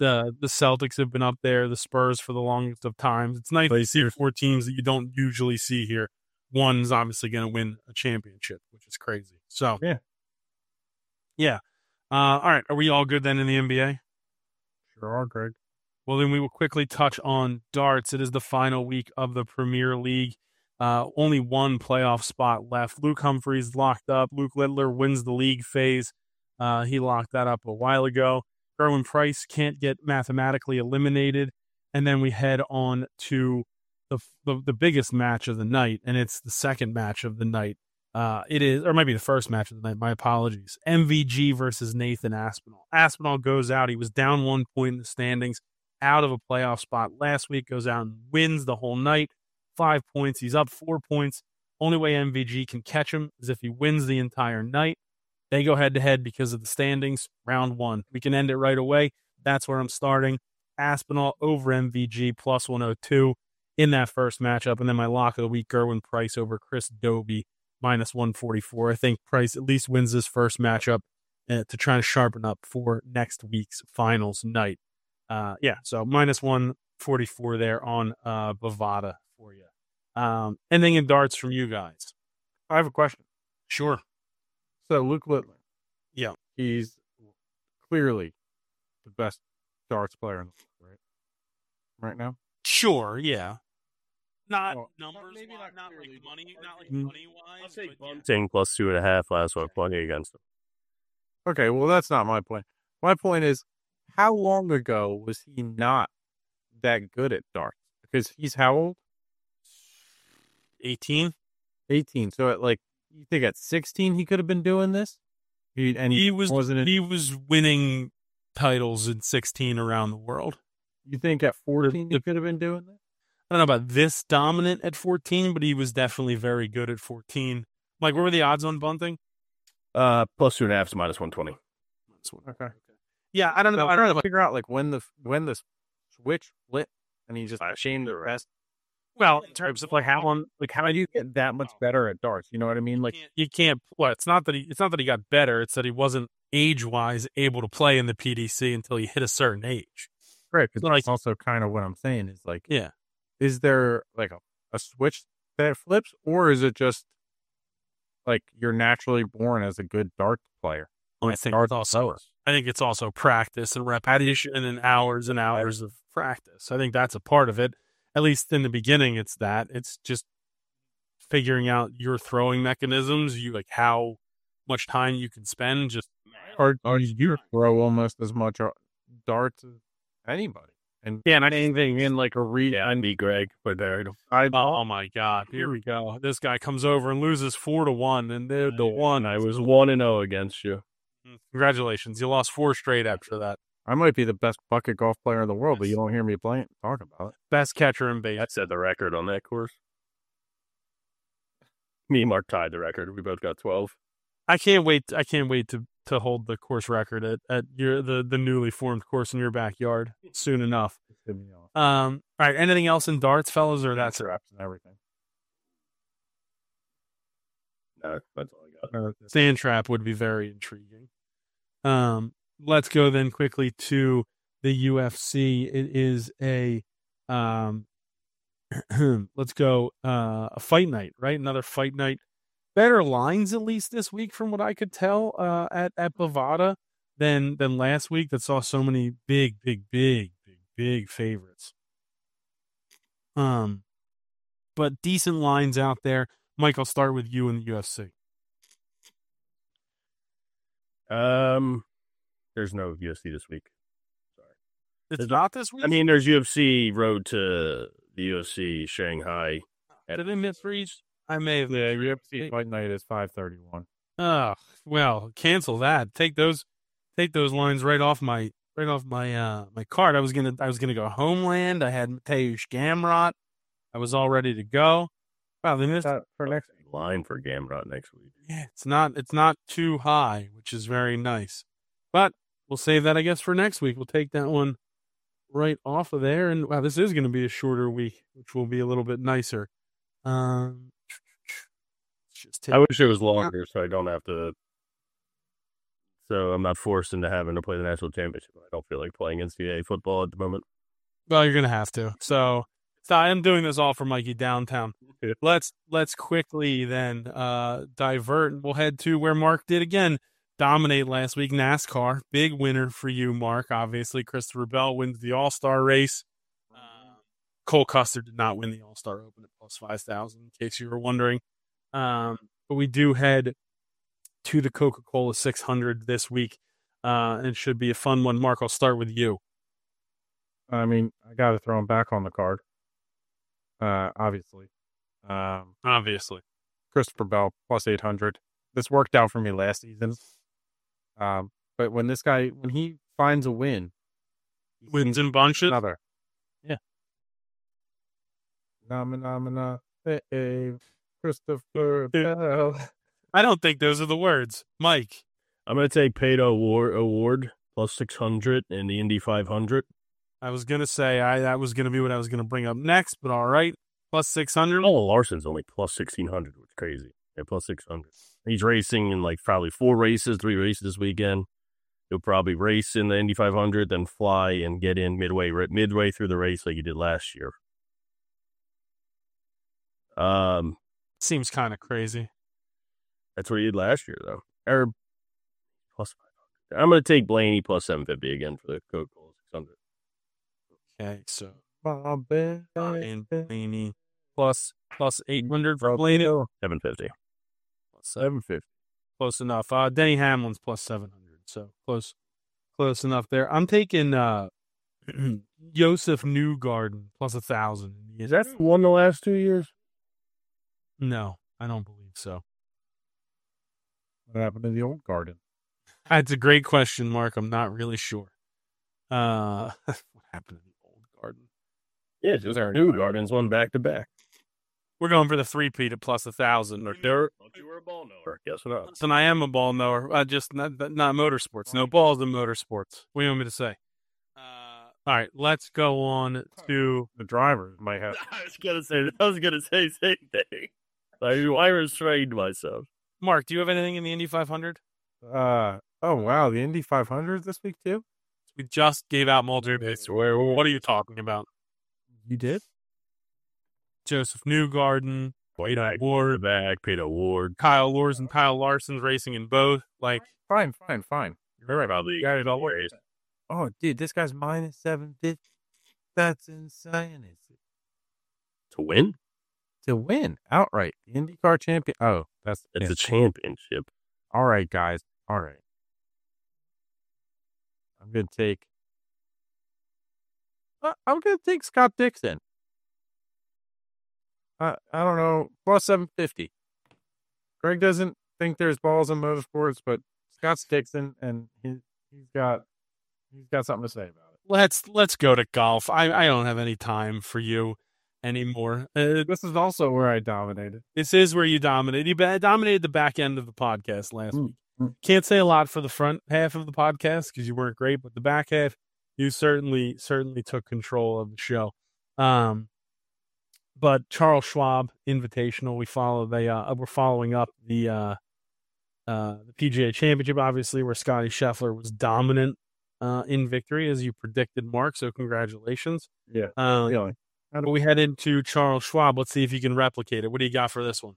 [SPEAKER 2] The the Celtics have been up there. The Spurs for the longest of times. It's nice to see four teams that you don't usually see here. One's obviously going to win a championship, which is crazy. So
[SPEAKER 3] Yeah.
[SPEAKER 2] yeah. Uh, all right, are we all good then in the NBA?
[SPEAKER 3] Sure are, Greg.
[SPEAKER 2] Well, then we will quickly touch on darts. It is the final week of the Premier League. Uh, only one playoff spot left. Luke Humphreys locked up. Luke Littler wins the league phase. Uh, he locked that up a while ago. Gerwyn Price can't get mathematically eliminated. And then we head on to the, the the biggest match of the night, and it's the second match of the night. Uh, it is, or maybe the first match of the night. My apologies. MVG versus Nathan Aspinall. Aspinall goes out. He was down one point in the standings out of a playoff spot last week, goes out and wins the whole night. Five points. He's up four points. Only way MVG can catch him is if he wins the entire night. They go head to head because of the standings. Round one. We can end it right away. That's where I'm starting. Aspinall over MVG plus 102 in that first matchup. And then my lock of the week, Gerwyn Price over Chris Dobey minus 144. I think Price at least wins this first matchup uh, to try to sharpen up for next week's finals night. Uh, yeah, so minus 144 there on uh, Bovada for you. Um, anything in darts from you guys?
[SPEAKER 3] I have a question.
[SPEAKER 2] Sure.
[SPEAKER 3] So Luke Littler.
[SPEAKER 2] Yeah.
[SPEAKER 3] He's clearly the best darts player in the world, right? Right now?
[SPEAKER 2] Sure, yeah. Not
[SPEAKER 3] Well,
[SPEAKER 2] numbers,
[SPEAKER 3] maybe
[SPEAKER 2] not,
[SPEAKER 3] not
[SPEAKER 2] not like money, not like
[SPEAKER 3] Mm.
[SPEAKER 2] money wise. But yeah.
[SPEAKER 4] Bunting plus two and a half last week playing against him.
[SPEAKER 3] Okay, well that's not my point. My point is how long ago was he not that good at darts? Because he's how old?
[SPEAKER 2] 18.
[SPEAKER 3] 18. So at like you think at 16 he could have been doing this? He, and he,
[SPEAKER 2] He was
[SPEAKER 3] wasn't it?
[SPEAKER 2] he was winning titles in 16 around the world.
[SPEAKER 3] you think at 14 he could have been doing this?
[SPEAKER 2] I don't know about this dominant at 14, but he was definitely very good at 14. Like, what were the odds on bunting?
[SPEAKER 4] Uh, plus two and a half is minus one twenty.
[SPEAKER 3] Okay.
[SPEAKER 2] Yeah, I don't know.
[SPEAKER 3] No,
[SPEAKER 2] I don't know.
[SPEAKER 3] figure out like when the when the switch flipped and he just changed the rest.
[SPEAKER 2] Well, in terms of like how on
[SPEAKER 3] Like how do you get that much better at darts? You know what I mean? Like
[SPEAKER 2] you can't, you can't. Well, it's not that he. It's not that he got better. It's that he wasn't age wise able to play in the PDC until he hit a certain age.
[SPEAKER 3] Right, because
[SPEAKER 2] So, like-
[SPEAKER 3] that's also kind of what I'm saying is like,
[SPEAKER 2] Yeah.
[SPEAKER 3] Is there like a, a switch that flips, or is it just like you're naturally born as a good dart player?
[SPEAKER 2] I think it's also.
[SPEAKER 3] are.
[SPEAKER 2] I think it's also practice and repetition and hours and hours of practice. I think that's a part of it. At least in the beginning, it's that. It's just figuring out your throwing mechanisms. You like how much time you can spend just
[SPEAKER 3] Or, or you throw almost as much uh, darts as anybody. And
[SPEAKER 2] yeah, not anything in like a read.
[SPEAKER 4] Yeah, I'd be Greg, but there I don't.
[SPEAKER 2] Oh my God! Here we go. This guy comes over and loses four to one, and they're the one.
[SPEAKER 4] I was one and zero against you.
[SPEAKER 2] Mm, congratulations, you lost four straight after that.
[SPEAKER 3] I might be the best bucket golf player in the world, but you don't hear me playing talk about it.
[SPEAKER 2] Best catcher in base.
[SPEAKER 4] I set the record on that course. Me and Mark tied the record. We both got twelve.
[SPEAKER 2] I can't wait. I can't wait to to hold the course record at, at your the the newly formed course in your backyard soon enough.
[SPEAKER 3] Hit.
[SPEAKER 2] Um, all right. Anything else in darts, fellas, or that's it?
[SPEAKER 3] traps and everything.
[SPEAKER 4] No, that's all I got.
[SPEAKER 3] Uh,
[SPEAKER 2] Sand trap would be very intriguing. Um, let's go then quickly to the UFC. It is a um, let's go uh, a fight night, right? Another fight night. Better lines at least this week, from what I could tell, uh, at at Bovada than than last week. That saw so many big, big, big, big, big favorites. Um, but decent lines out there. Mike, I'll start with you in the UFC.
[SPEAKER 4] Um, there's no UFC this week.
[SPEAKER 2] Sorry, it's not this week.
[SPEAKER 4] I mean, there's UFC Road to the UFC Shanghai.
[SPEAKER 2] did I misread? I may have.
[SPEAKER 3] yeah, UFC fight night is five thirty one.
[SPEAKER 2] Oh well, cancel that. Take those, take those lines right off my right off my uh my card. I was gonna I was gonna go Homeland. I had Mateusz Gamrot. I was all ready to go. Wow, they missed.
[SPEAKER 3] for next.
[SPEAKER 4] Line for Gamrot next week.
[SPEAKER 2] Yeah, it's not it's not too high, which is very nice. But we'll save that, I guess, for next week. We'll take that one right off of there. And wow, this is going to be a shorter week, which will be a little bit nicer. Um, just take
[SPEAKER 4] I wish it was longer, so I don't have to. So I'm not forced into having to play the national championship. I don't feel like playing NCAA football at the moment.
[SPEAKER 2] Well, you're gonna have to. So, so I'm doing this all for Mikey downtown. Let's let's quickly then uh divert. We'll head to where Mark did again dominate last week. NASCAR, big winner for you, Mark. Obviously, Christopher Bell wins the All Star race. Uh, Cole Custer did not win the All Star Open at plus five thousand. In case you were wondering, um, but we do head to the Coca Cola 600 this week. Uh, and it should be a fun one. Mark, I'll start with you.
[SPEAKER 3] I mean, I got to throw him back on the card. Uh, obviously, um,
[SPEAKER 2] Obviously.
[SPEAKER 3] Christopher Bell plus eight hundred. This worked out for me last season. Um, but when this guy, when he finds a win,
[SPEAKER 2] Wins in bunches.
[SPEAKER 3] another.
[SPEAKER 2] Yeah.
[SPEAKER 3] Nama nama na, hey, hey, Christopher Bell.
[SPEAKER 2] I don't think those are the words. Mike.
[SPEAKER 4] I'm going to take Pato O'Ward, O'Ward plus 600 in the Indy 500.
[SPEAKER 2] I was gonna say I that was gonna be what I was gonna bring up next, but all right. Plus six hundred.
[SPEAKER 4] Oh, Larson's only plus 1600, which is crazy. Yeah, plus 600. He's racing in like probably four races, three races this weekend. He'll probably race in the Indy 500, then fly and get in midway midway through the race like he did last year. Um,
[SPEAKER 2] Seems kind of crazy.
[SPEAKER 4] that's what he did last year, though. Or plus 500. I'm going to take Blaney plus 750 again for the Coca Cola 600.
[SPEAKER 2] Okay, so
[SPEAKER 3] Bobby,
[SPEAKER 2] and Blaney plus plus eight hundred for Blaney.
[SPEAKER 4] 750.
[SPEAKER 3] seven fifty.
[SPEAKER 2] Close enough. Uh, Denny Hamlin's plus seven hundred. So close, close enough there. I'm taking uh, Josef Newgarden plus a thousand.
[SPEAKER 4] Is that won the last two years?
[SPEAKER 2] No, I don't believe so.
[SPEAKER 3] What happened to the old garden?
[SPEAKER 2] That's a great question, Mark. I'm not really sure. Uh, what happened to the old garden?
[SPEAKER 4] Yeah, just our New Gardens won back to back.
[SPEAKER 2] We're going for the three peat at plus a thousand. Or
[SPEAKER 4] They're, you were a ball knower. Guess what?
[SPEAKER 2] Listen, I am a ball knower. I just not, not motorsports. No balls in motorsports. What do you want me to say? Uh, all right, let's go on to.
[SPEAKER 3] The drivers might have.
[SPEAKER 4] I was gonna say. I was gonna say the same thing. I, I restrained myself.
[SPEAKER 2] Mark, do you have anything in the Indy 500?
[SPEAKER 3] Uh oh wow, the Indy 500 this week too.
[SPEAKER 2] We just gave out multiple.
[SPEAKER 4] Where?
[SPEAKER 2] What are you talking about?
[SPEAKER 3] You did?
[SPEAKER 2] Josef Newgarden,
[SPEAKER 4] Wait, I
[SPEAKER 2] Ward,
[SPEAKER 4] back. Paid Ward,
[SPEAKER 2] Kyle Lors, and Kyle Larson's racing in both. Like,
[SPEAKER 3] Fine, fine, fine.
[SPEAKER 4] You're right. Probably
[SPEAKER 3] got it all
[SPEAKER 4] ways.
[SPEAKER 3] Oh, dude, this guy's minus seven fifty. That's insane. It's
[SPEAKER 4] To win,
[SPEAKER 3] to win outright. The IndyCar champion. Oh, that's
[SPEAKER 4] it's a championship.
[SPEAKER 3] all right, guys. All right. I'm gonna take. Uh, I'm gonna take Scott Dixon. I I don't know plus seven fifty. Greg doesn't think there's balls in motorsports, but Scott's Dixon, and he he's got he's got something to say about it.
[SPEAKER 2] let's let's go to golf. I I don't have any time for you anymore. Uh,
[SPEAKER 3] This is also where I dominated.
[SPEAKER 2] this is where you dominated. You dominated the back end of the podcast last
[SPEAKER 3] Mm.
[SPEAKER 2] week.
[SPEAKER 3] Mm.
[SPEAKER 2] Can't say a lot for the front half of the podcast because you weren't great, but the back half, you certainly certainly took control of the show. Um, but Charles Schwab Invitational, we follow the uh, we're following up the uh, uh, the PGA Championship, obviously, where Scottie Scheffler was dominant uh, in victory as you predicted, Mark. So congratulations.
[SPEAKER 3] Yeah.
[SPEAKER 2] Uh,
[SPEAKER 3] Feeling.
[SPEAKER 2] But we head into Charles Schwab. Let's see if you can replicate it. What do you got for this one?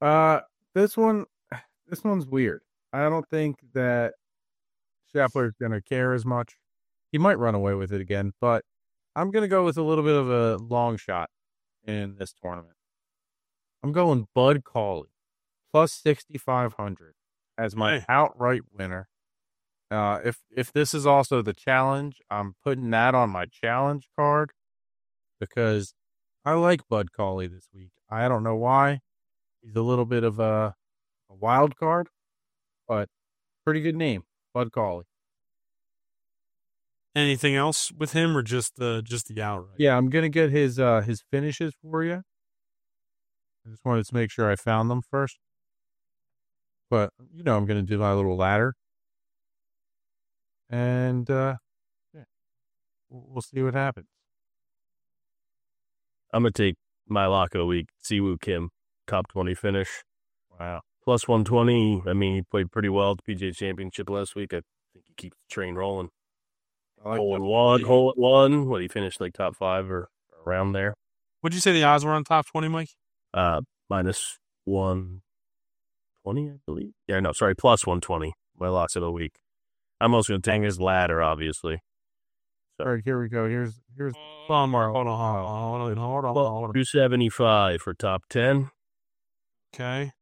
[SPEAKER 3] Uh, this one, this one's weird. I don't think that Scheffler's gonna care as much. He might run away with it again, but I'm gonna go with a little bit of a long shot in this tournament. I'm going Bud Cauley plus 6,500 as my
[SPEAKER 2] Hey.
[SPEAKER 3] outright winner. Uh, if if this is also the challenge, I'm putting that on my challenge card because I like Bud Cauley this week. I don't know why. He's a little bit of a, a wild card, but pretty good name, Bud Cauley.
[SPEAKER 2] Anything else with him, or just the just the outright?
[SPEAKER 3] Yeah, I'm gonna get his uh his finishes for you. I just wanted to make sure I found them first. But you know, I'm gonna do my little ladder, and uh yeah, we'll see what happens.
[SPEAKER 4] I'm gonna take my lock of the week, Si Woo Kim, top twenty finish.
[SPEAKER 3] Wow.
[SPEAKER 4] Plus one twenty. I mean, he played pretty well at the PGA Championship last week. I think he keeps the train rolling.
[SPEAKER 3] I like
[SPEAKER 4] hole in one, hole at one. What he finished like top five or around there.
[SPEAKER 2] Would you say the odds were on top twenty, Mike?
[SPEAKER 4] Uh, minus one twenty, I believe. Yeah, no, sorry, plus one twenty. My locks of the week. I'm also gonna take his ladder, obviously.
[SPEAKER 3] All right, here we go. Here's here's
[SPEAKER 2] Hold on, Mark. Hold on, hold on, hold on, hold on, hold on.
[SPEAKER 4] Two seventy five for top ten.
[SPEAKER 2] Okay.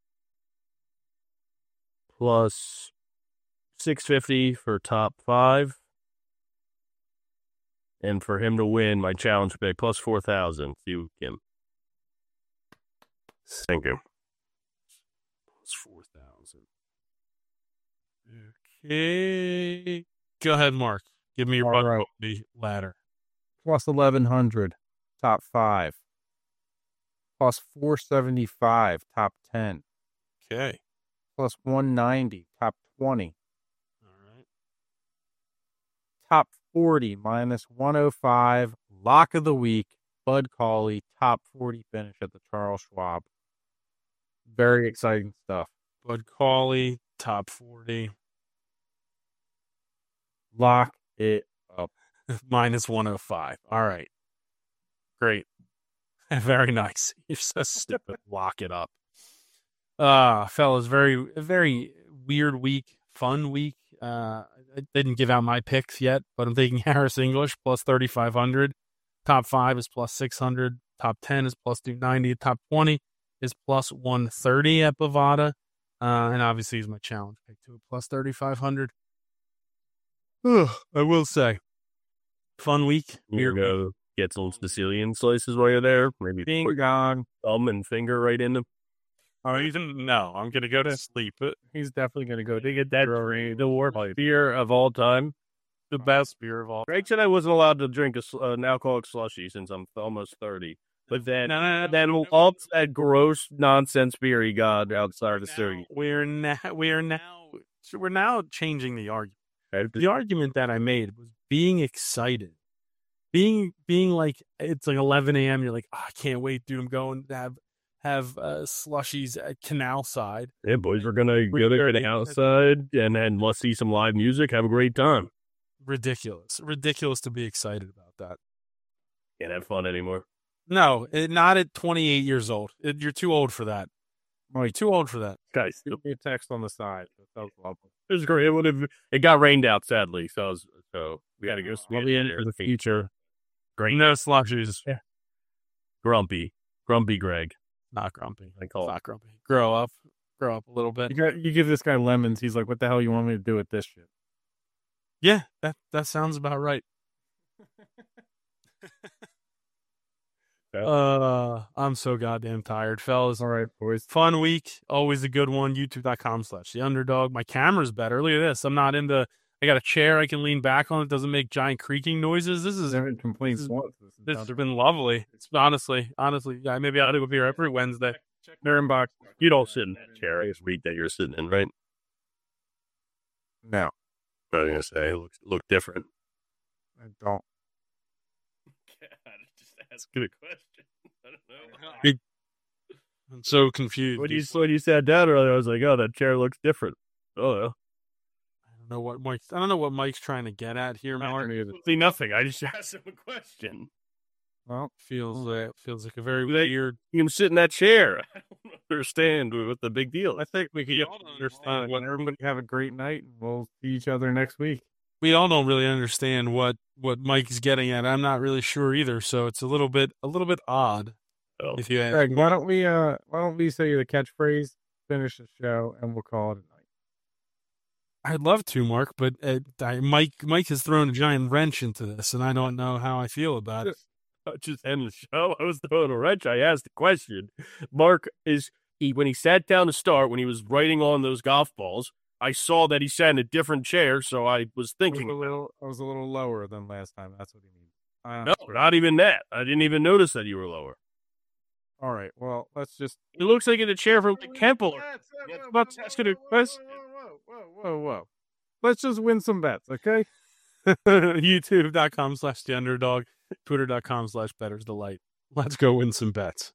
[SPEAKER 4] plus 650 for top five. And for him to win, my challenge pick plus 4,000. You, Kim. Thank you.
[SPEAKER 2] Plus four thousand. Okay. Go ahead, Mark. Give me your
[SPEAKER 3] All right.
[SPEAKER 2] Ladder.
[SPEAKER 3] plus 1100 top 5 plus 475 top 10
[SPEAKER 2] Okay.
[SPEAKER 3] plus 190 top 20
[SPEAKER 2] All right.
[SPEAKER 3] top 40 minus 105 lock of the week bud cauley top 40 finish at the charles schwab very exciting stuff
[SPEAKER 2] Bud Cauley, top forty,
[SPEAKER 3] lock it up
[SPEAKER 2] minus one hundred five. All right. Great. Very nice. You're so stupid. Lock it up. Uh fellas, very very weird week, fun week. Uh I didn't give out my picks yet, but I'm thinking Harris English plus 3500. Top 5 is plus 600, top 10 is plus 290, top 20 is plus 130 at Bovada. Uh and obviously is my challenge pick too, plus 3500. Ugh, I will say fun week.
[SPEAKER 4] You
[SPEAKER 2] Weird
[SPEAKER 4] can go get some Sicilian slices while you're there. Maybe
[SPEAKER 3] Bing
[SPEAKER 4] put
[SPEAKER 3] gong.
[SPEAKER 4] thumb and finger right in them.
[SPEAKER 2] Oh, he's in, no, I'm gonna go to sleep.
[SPEAKER 3] He's definitely going to go to get that
[SPEAKER 4] The worst beer of all time.
[SPEAKER 2] The best beer of all.
[SPEAKER 4] Greg said I wasn't allowed to drink a, uh, an alcoholic slushy since I'm almost 30. But then,
[SPEAKER 2] No, no, no,
[SPEAKER 4] then
[SPEAKER 2] no.
[SPEAKER 4] all that gross nonsense beer he got outside the city.
[SPEAKER 2] We're now we're now we're now changing the argument.
[SPEAKER 4] Right?
[SPEAKER 2] The argument that I made was being excited, being being like it's like 11 a.m. You're like, oh, I can't wait, dude. I'm going to have have uh, slushies at Canal Side.
[SPEAKER 4] Yeah, boys, we're gonna go to
[SPEAKER 2] Ridiculous.
[SPEAKER 4] the outside and then let's see some live music. Have a great time.
[SPEAKER 2] Ridiculous, ridiculous to be excited about that.
[SPEAKER 4] Can't have fun anymore.
[SPEAKER 2] No, it, not at 28 years old. It, you're too old for that. You're too old for that.
[SPEAKER 4] Guys,
[SPEAKER 3] give me a text on the side that was lovely
[SPEAKER 4] it was great. It would have. It got rained out sadly, so was, so we had to go.
[SPEAKER 3] I'll be in for the future
[SPEAKER 4] Great,
[SPEAKER 2] No slushies.
[SPEAKER 4] grumpy, grumpy Greg.
[SPEAKER 2] Not grumpy.
[SPEAKER 4] I call it.
[SPEAKER 2] Not grumpy. Grow up. Grow up a little bit.
[SPEAKER 3] you, got, you give this guy lemons he's like what the hell you want me to do with this shit
[SPEAKER 2] Yeah, that that sounds about right.
[SPEAKER 4] Yeah.
[SPEAKER 2] uh, I'm so goddamn tired, fellas.
[SPEAKER 3] all right boys
[SPEAKER 2] Fun week, always a good one. YouTube.com slash the underdog. My camera's better. Look at this. I'm not in the. I got a chair I can lean back on. It doesn't make giant creaking noises. This is
[SPEAKER 3] haven't complained
[SPEAKER 2] this is-
[SPEAKER 3] once
[SPEAKER 2] this has been lovely. It's honestly, honestly, yeah. Maybe I'll do it here every Wednesday.
[SPEAKER 3] their inbox
[SPEAKER 4] You don't sit in that chair this week that you're sitting in, right?
[SPEAKER 3] No,
[SPEAKER 4] I was gonna say it looked looked different.
[SPEAKER 3] I don't.
[SPEAKER 4] God, just asking a question. I don't know.
[SPEAKER 2] I'm so confused.
[SPEAKER 4] When you when you sat down earlier, I was like, "Oh, that chair looks different." Oh,
[SPEAKER 2] I don't know what Mike. I don't know what Mike's trying to get at here, Mark.
[SPEAKER 3] Neither.
[SPEAKER 4] see nothing. I just asked him a question.
[SPEAKER 3] Well,
[SPEAKER 2] Feels uh, feels like a very
[SPEAKER 4] They-
[SPEAKER 2] weird.
[SPEAKER 4] You can sit in that chair. I don't understand what the big deal
[SPEAKER 3] I think we could all
[SPEAKER 2] all
[SPEAKER 3] understand.
[SPEAKER 2] understand
[SPEAKER 3] When everybody have a great night, and we'll see each other next week.
[SPEAKER 2] We all don't really understand what what Mike's getting at. I'm not really sure either. So it's a little bit a little bit odd.
[SPEAKER 4] Oh.
[SPEAKER 2] If you ask.
[SPEAKER 3] Greg, why don't we uh why don't we say the catchphrase, finish the show, and we'll call it a night.
[SPEAKER 2] I'd love to, Mark, but uh, I, Mike Mike has thrown a giant wrench into this, and I don't know how I feel about it.
[SPEAKER 4] I just end the show. I was throwing a wrench. I asked the question. Mark is he when he sat down to start when he was writing on those golf balls. I saw that he sat in a different chair, so I was
[SPEAKER 3] I was
[SPEAKER 4] thinking.
[SPEAKER 3] a little, I was a little lower than last time. That's what he means. Uh,
[SPEAKER 4] No, not even that. I didn't even notice that you were lower.
[SPEAKER 3] All right. Well, let's just.
[SPEAKER 4] It looks like in a chair from like Kemple. Yeah, about asking a question.
[SPEAKER 3] Whoa, whoa, whoa, whoa! Let's just win some bets, okay?
[SPEAKER 2] YouTube.com slash the underdog, Twitter.com slash betters delight. Let's go win some bets.